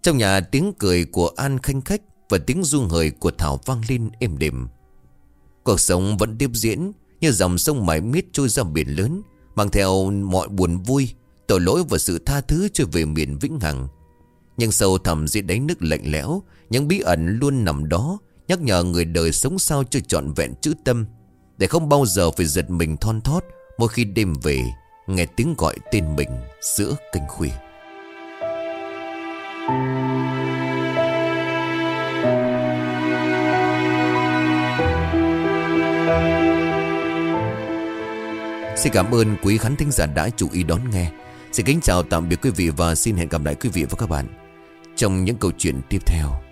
Trong nhà tiếng cười của An khanh khách và tiếng du hời của Thảo vang lên êm đềm. Cuộc sống vẫn tiếp diễn như dòng sông mãi miết trôi ra biển lớn, mang theo mọi buồn vui, tội lỗi và sự tha thứ cho về miền Vĩnh Hằng. Nhưng sâu thẳm dưới đáy nước lạnh lẽo Những bí ẩn luôn nằm đó Nhắc nhở người đời sống sao cho trọn vẹn chữ tâm Để không bao giờ phải giật mình thon thót Mỗi khi đêm về, Nghe tiếng gọi tên mình giữa canh khuya. Xin cảm ơn quý khán thính giả đã chú ý đón nghe. Xin kính chào tạm biệt quý vị và xin hẹn gặp lại quý vị và các bạn trong những câu chuyện tiếp theo.